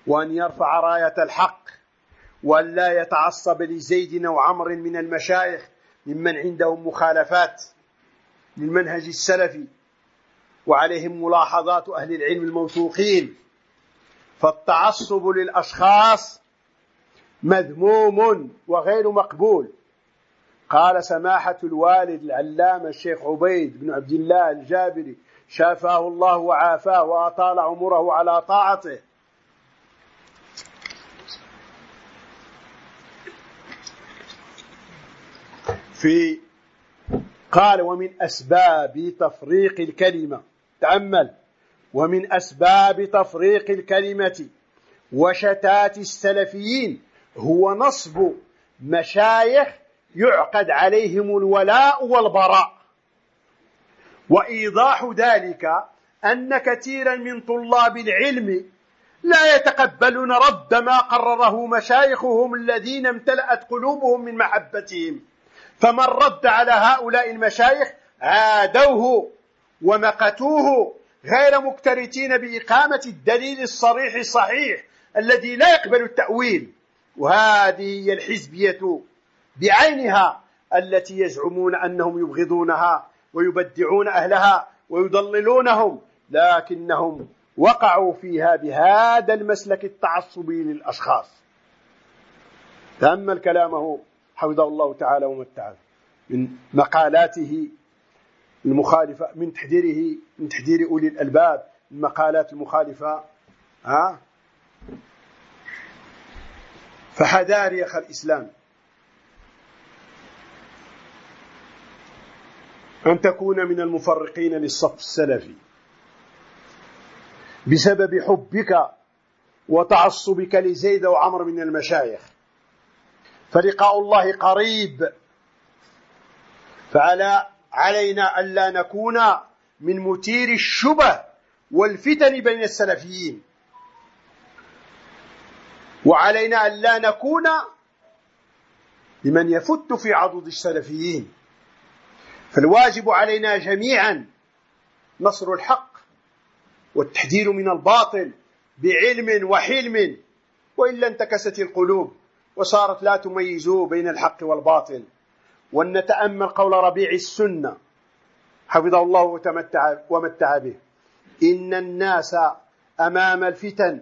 وأن يرفع راية الحق. وأن لا يتعصب لزيد أو عمر من المشايخ ممن عندهم مخالفات للمنهج السلفي وعليهم ملاحظات أهل العلم الموثوقين. فالتعصب للأشخاص مذموم وغير مقبول. قال سماحة الوالد العلامة الشيخ عبيد بن عبد الله الجابري شافاه الله وعافاه وأطال عمره على طاعته. في قال ومن أسباب تفريق الكلمة. تأمل ومن أسباب تفريق الكلمة وشتات السلفيين هو نصب مشايخ يعقد عليهم الولاء والبراء. وإيضاح ذلك أن كثيرا من طلاب العلم لا يتقبلون رد ما قرره مشايخهم الذين امتلأت قلوبهم من محبتهم. فمن رد على هؤلاء المشايخ عادوه ومقتوه غير مكترثين بإقامة الدليل الصريح الصحيح الذي لا يقبل التأويل. وهذه هي الحزبية بعينها التي يزعمون أنهم يبغضونها ويبدعون أهلها ويضللونهم لكنهم وقعوا فيها بهذا المسلك التعصبي للأشخاص. تأمل كلامه حفظه الله تعالى ومتعه. من مقالاته المخالفة من تحذيره من تحذير أولي الألباب المقالات المخالفة ها؟ فحذار يا أخي الإسلام. أن تكون من المفرقين للصف السلفي. بسبب حبك وتعصبك لزيد وعمر من المشايخ. فلقاء الله قريب. فعلى علينا ألا نكون من مثير الشبه والفتن بين السلفيين. وعلينا ألا نكون لمن يفت في عضد السلفيين. فالواجب علينا جميعا نصر الحق والتحذير من الباطل بعلم وحلم وإلا انتكست القلوب. وصارت لا تميز بين الحق والباطل. وأن نتأمل قول ربيع السنة. حفظه الله وتمتع ومتع به. إن الناس أمام الفتن.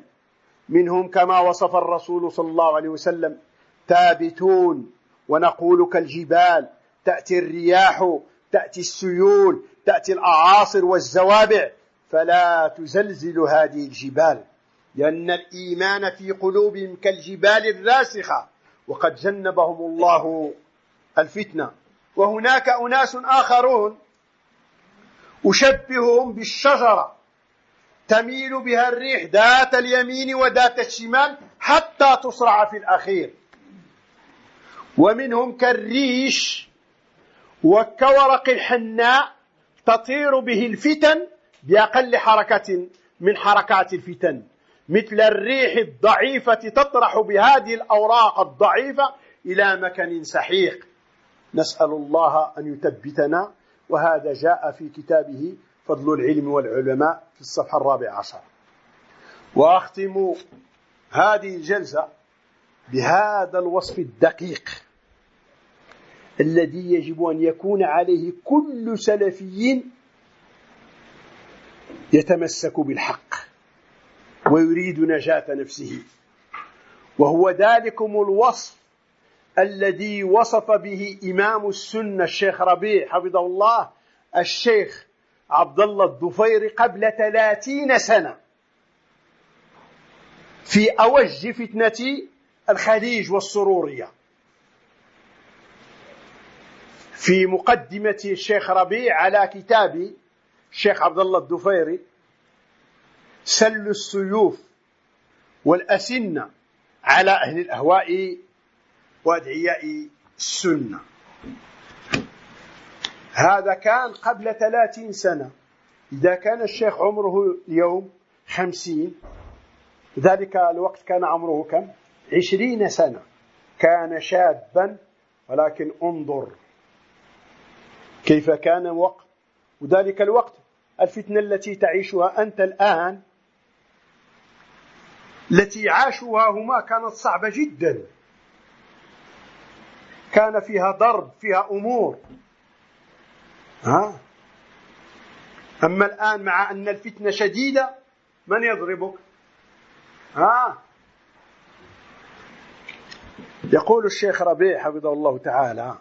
منهم كما وصف الرسول صلى الله عليه وسلم ثابتون ونقول كالجبال تأتي الرياح تأتي السيول تأتي الأعاصر والزوابع فلا تزلزل هذه الجبال. لأن الإيمان في قلوبهم كالجبال الراسخة وقد جنبهم الله الفتنة. وهناك أناس آخرون أشبههم بالشجرة تميل بها الريح ذات اليمين وذات الشمال حتى تصرع في الأخير. ومنهم كالريش وكورق الحناء تطير به الفتن بأقل حركة من حركات الفتن. مثل الريح الضعيفة تطرح بهذه الأوراق الضعيفة إلى مكان سحيق. نسأل الله أن يثبتنا وهذا جاء في كتابه فضل العلم والعلماء في الصفحة الرابعة عشر. وأختم هذه الجلسة بهذا الوصف الدقيق الذي يجب أن يكون عليه كل سلفي يتمسك بالحق. ويريد نجاة نفسه. وهو ذلكم الوصف الذي وصف به إمام السنة الشيخ ربيع حفظه الله الشيخ عبد الله الضفيري قبل ثلاثين سنة. في أوج فتنة الخليج والسرورية. في مقدمة الشيخ ربيع على كتاب الشيخ عبد الله الضفيري سل السيوف والأسنة على أهل الأهواء وأدعياء السنة. هذا كان قبل ثلاثين سنة. إذا كان الشيخ عمره اليوم خمسين ذلك الوقت كان عمره كم؟ عشرين سنة. كان شابا ولكن انظر كيف كان وقت. وذلك الوقت الفتنة التي تعيشها أنت الآن التي عاشوها هما كانت صعبة جدا. كان فيها ضرب فيها أمور. ها؟ أما الآن مع أن الفتنة شديدة من يضربك؟ ها؟ يقول الشيخ ربيع حفظه الله تعالى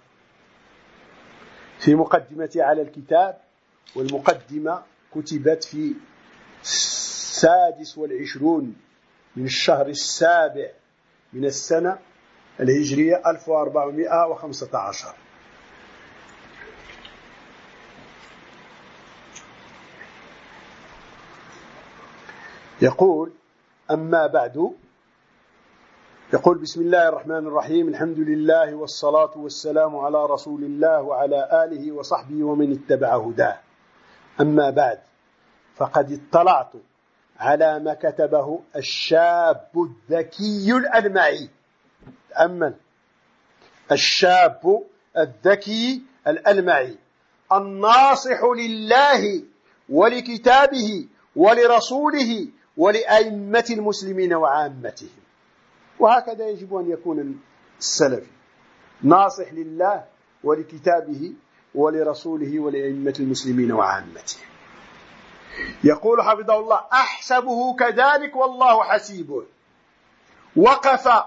في مقدمته على الكتاب والمقدمة كتبت في السادس والعشرون. من الشهر السابع من السنة الهجرية 1415 يقول أما بعد يقول بسم الله الرحمن الرحيم الحمد لله والصلاة والسلام على رسول الله وعلى آله وصحبه ومن اتبع هداه. أما بعد فقد اطلعت على ما كتبه الشاب الذكي الألمعي تأمل. الشاب الذكي الألمعي الناصح لله ولكتابه ولرسوله ولأئمة المسلمين وعامتهم. وهكذا يجب أن يكون السلفي ناصح لله ولكتابه ولرسوله ولأئمة المسلمين وعامتهم. يقول حفظه الله أحسبه كذلك والله حسيبه وقف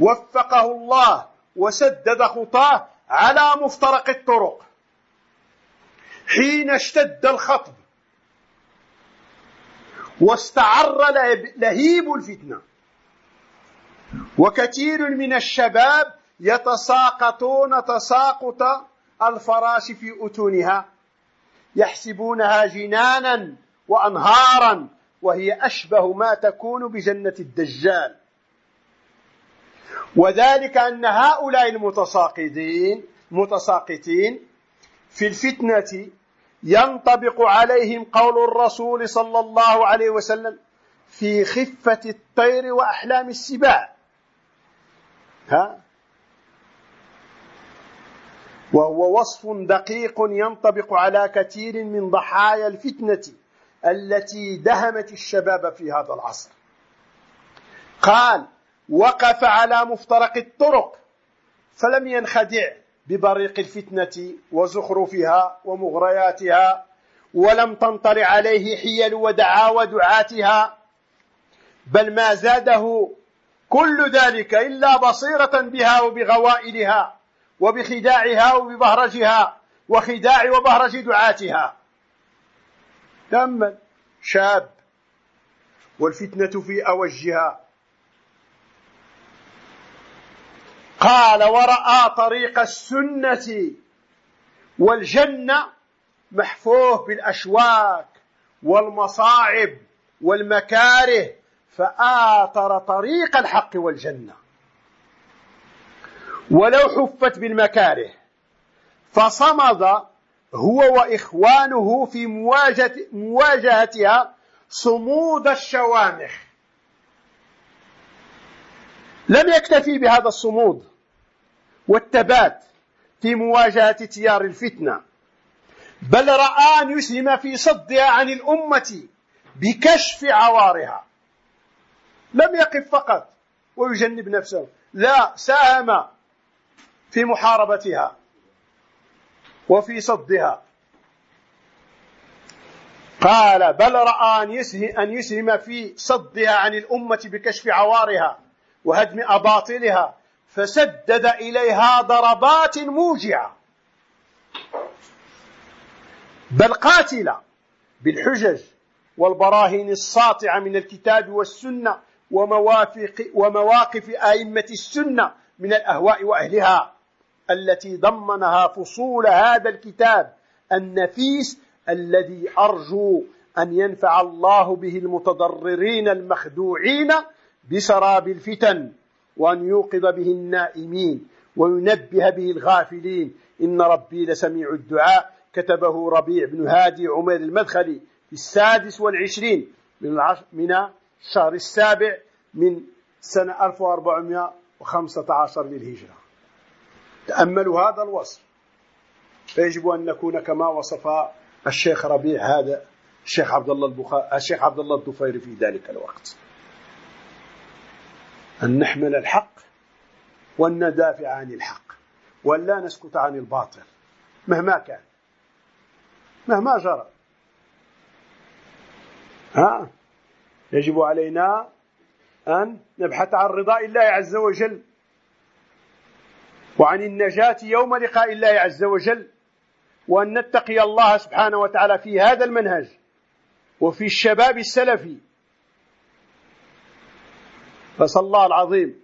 وفقه الله وسدد خطاه على مفترق الطرق. حين اشتد الخطب واستعر لهيب الفتنة. وكثير من الشباب يتساقطون تساقط الفراش في أتونها. يحسبونها جنانا وأنهارا وهي أشبه ما تكون بجنة الدجال. وذلك أن هؤلاء المتساقطين متساقطين في الفتنة ينطبق عليهم قول الرسول صلى الله عليه وسلم في خفة الطير وأحلام السباع. ها؟ وهو وصف دقيق ينطبق على كثير من ضحايا الفتنة التي دهمت الشباب في هذا العصر. قال وقف على مفترق الطرق فلم ينخدع ببريق الفتنة وزخرفها ومغرياتها ولم تنطر عليه حيل ودعاوى دعاتها بل ما زاده كل ذلك إلا بصيرة بها وبغوائلها. وبخداعها وببهرجها وخداع وبهرج دعاتها. تأمل شاب والفتنة في أوجها. قال ورأى طريق السنة والجنة محفوه بالأشواك والمصاعب والمكاره فآثر طريق الحق والجنة. ولو حفت بالمكاره. فصمد هو وإخوانه في مواجهة مواجهتها صمود الشوامخ. لم يكتفي بهذا الصمود والتبات في مواجهة تيار الفتنة بل رأى أن يسهم في صدها عن الأمة بكشف عوارها. لم يقف فقط ويجنب نفسه لا ساهم في محاربتها وفي صدها. قال بل راى أن يسهم في صدها عن الأمة بكشف عوارها وهدم أباطلها فسدد إليها ضربات موجعة. بل قاتل بالحجج والبراهين الساطعة من الكتاب والسنة ومواقف أئمة السنة من الأهواء وأهلها. التي ضمنها فصول هذا الكتاب النفيس الذي أرجو أن ينفع الله به المتضررين المخدوعين بسراب الفتن وأن يوقظ به النائمين وينبه به الغافلين. إن ربي لسميع الدعاء. كتبه ربيع بن هادي عمير المدخلي في السادس والعشرين من الشهر السابع من سنة 1415 للهجرة. تأملوا هذا الوصف. فيجب أن نكون كما وصف الشيخ ربيع هذا الشيخ عبد الله البخاري الشيخ عبد الله الضفيري في ذلك الوقت. أن نحمل الحق وأن ندافع عن الحق وأن لا نسكت عن الباطل مهما كان مهما جرى. ها؟ يجب علينا أن نبحث عن رضاء الله عز وجل. وعن النجاة يوم لقاء الله عز وجل وأن نتقي الله سبحانه وتعالى في هذا المنهج وفي الشباب السلفي. فصلى الله العظيم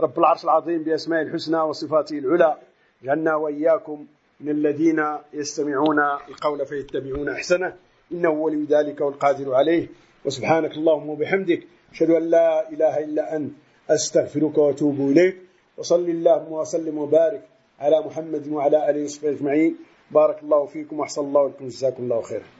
رب العرش العظيم بأسماء الحسنى وصفاته العلى جعلنا وإياكم من الذين يستمعون القول فيتبعون أحسنه. إنه ولي ذلك والقادر عليه. وسبحانك اللهم وبحمدك أشهد أن لا إله إلا أنت أستغفرك وأتوب إليك. وصل اللهم وسلم وبارك على محمد وعلى آله وصحبه أجمعين. بارك الله فيكم وأحسن الله لكم جزاكم الله خيرا.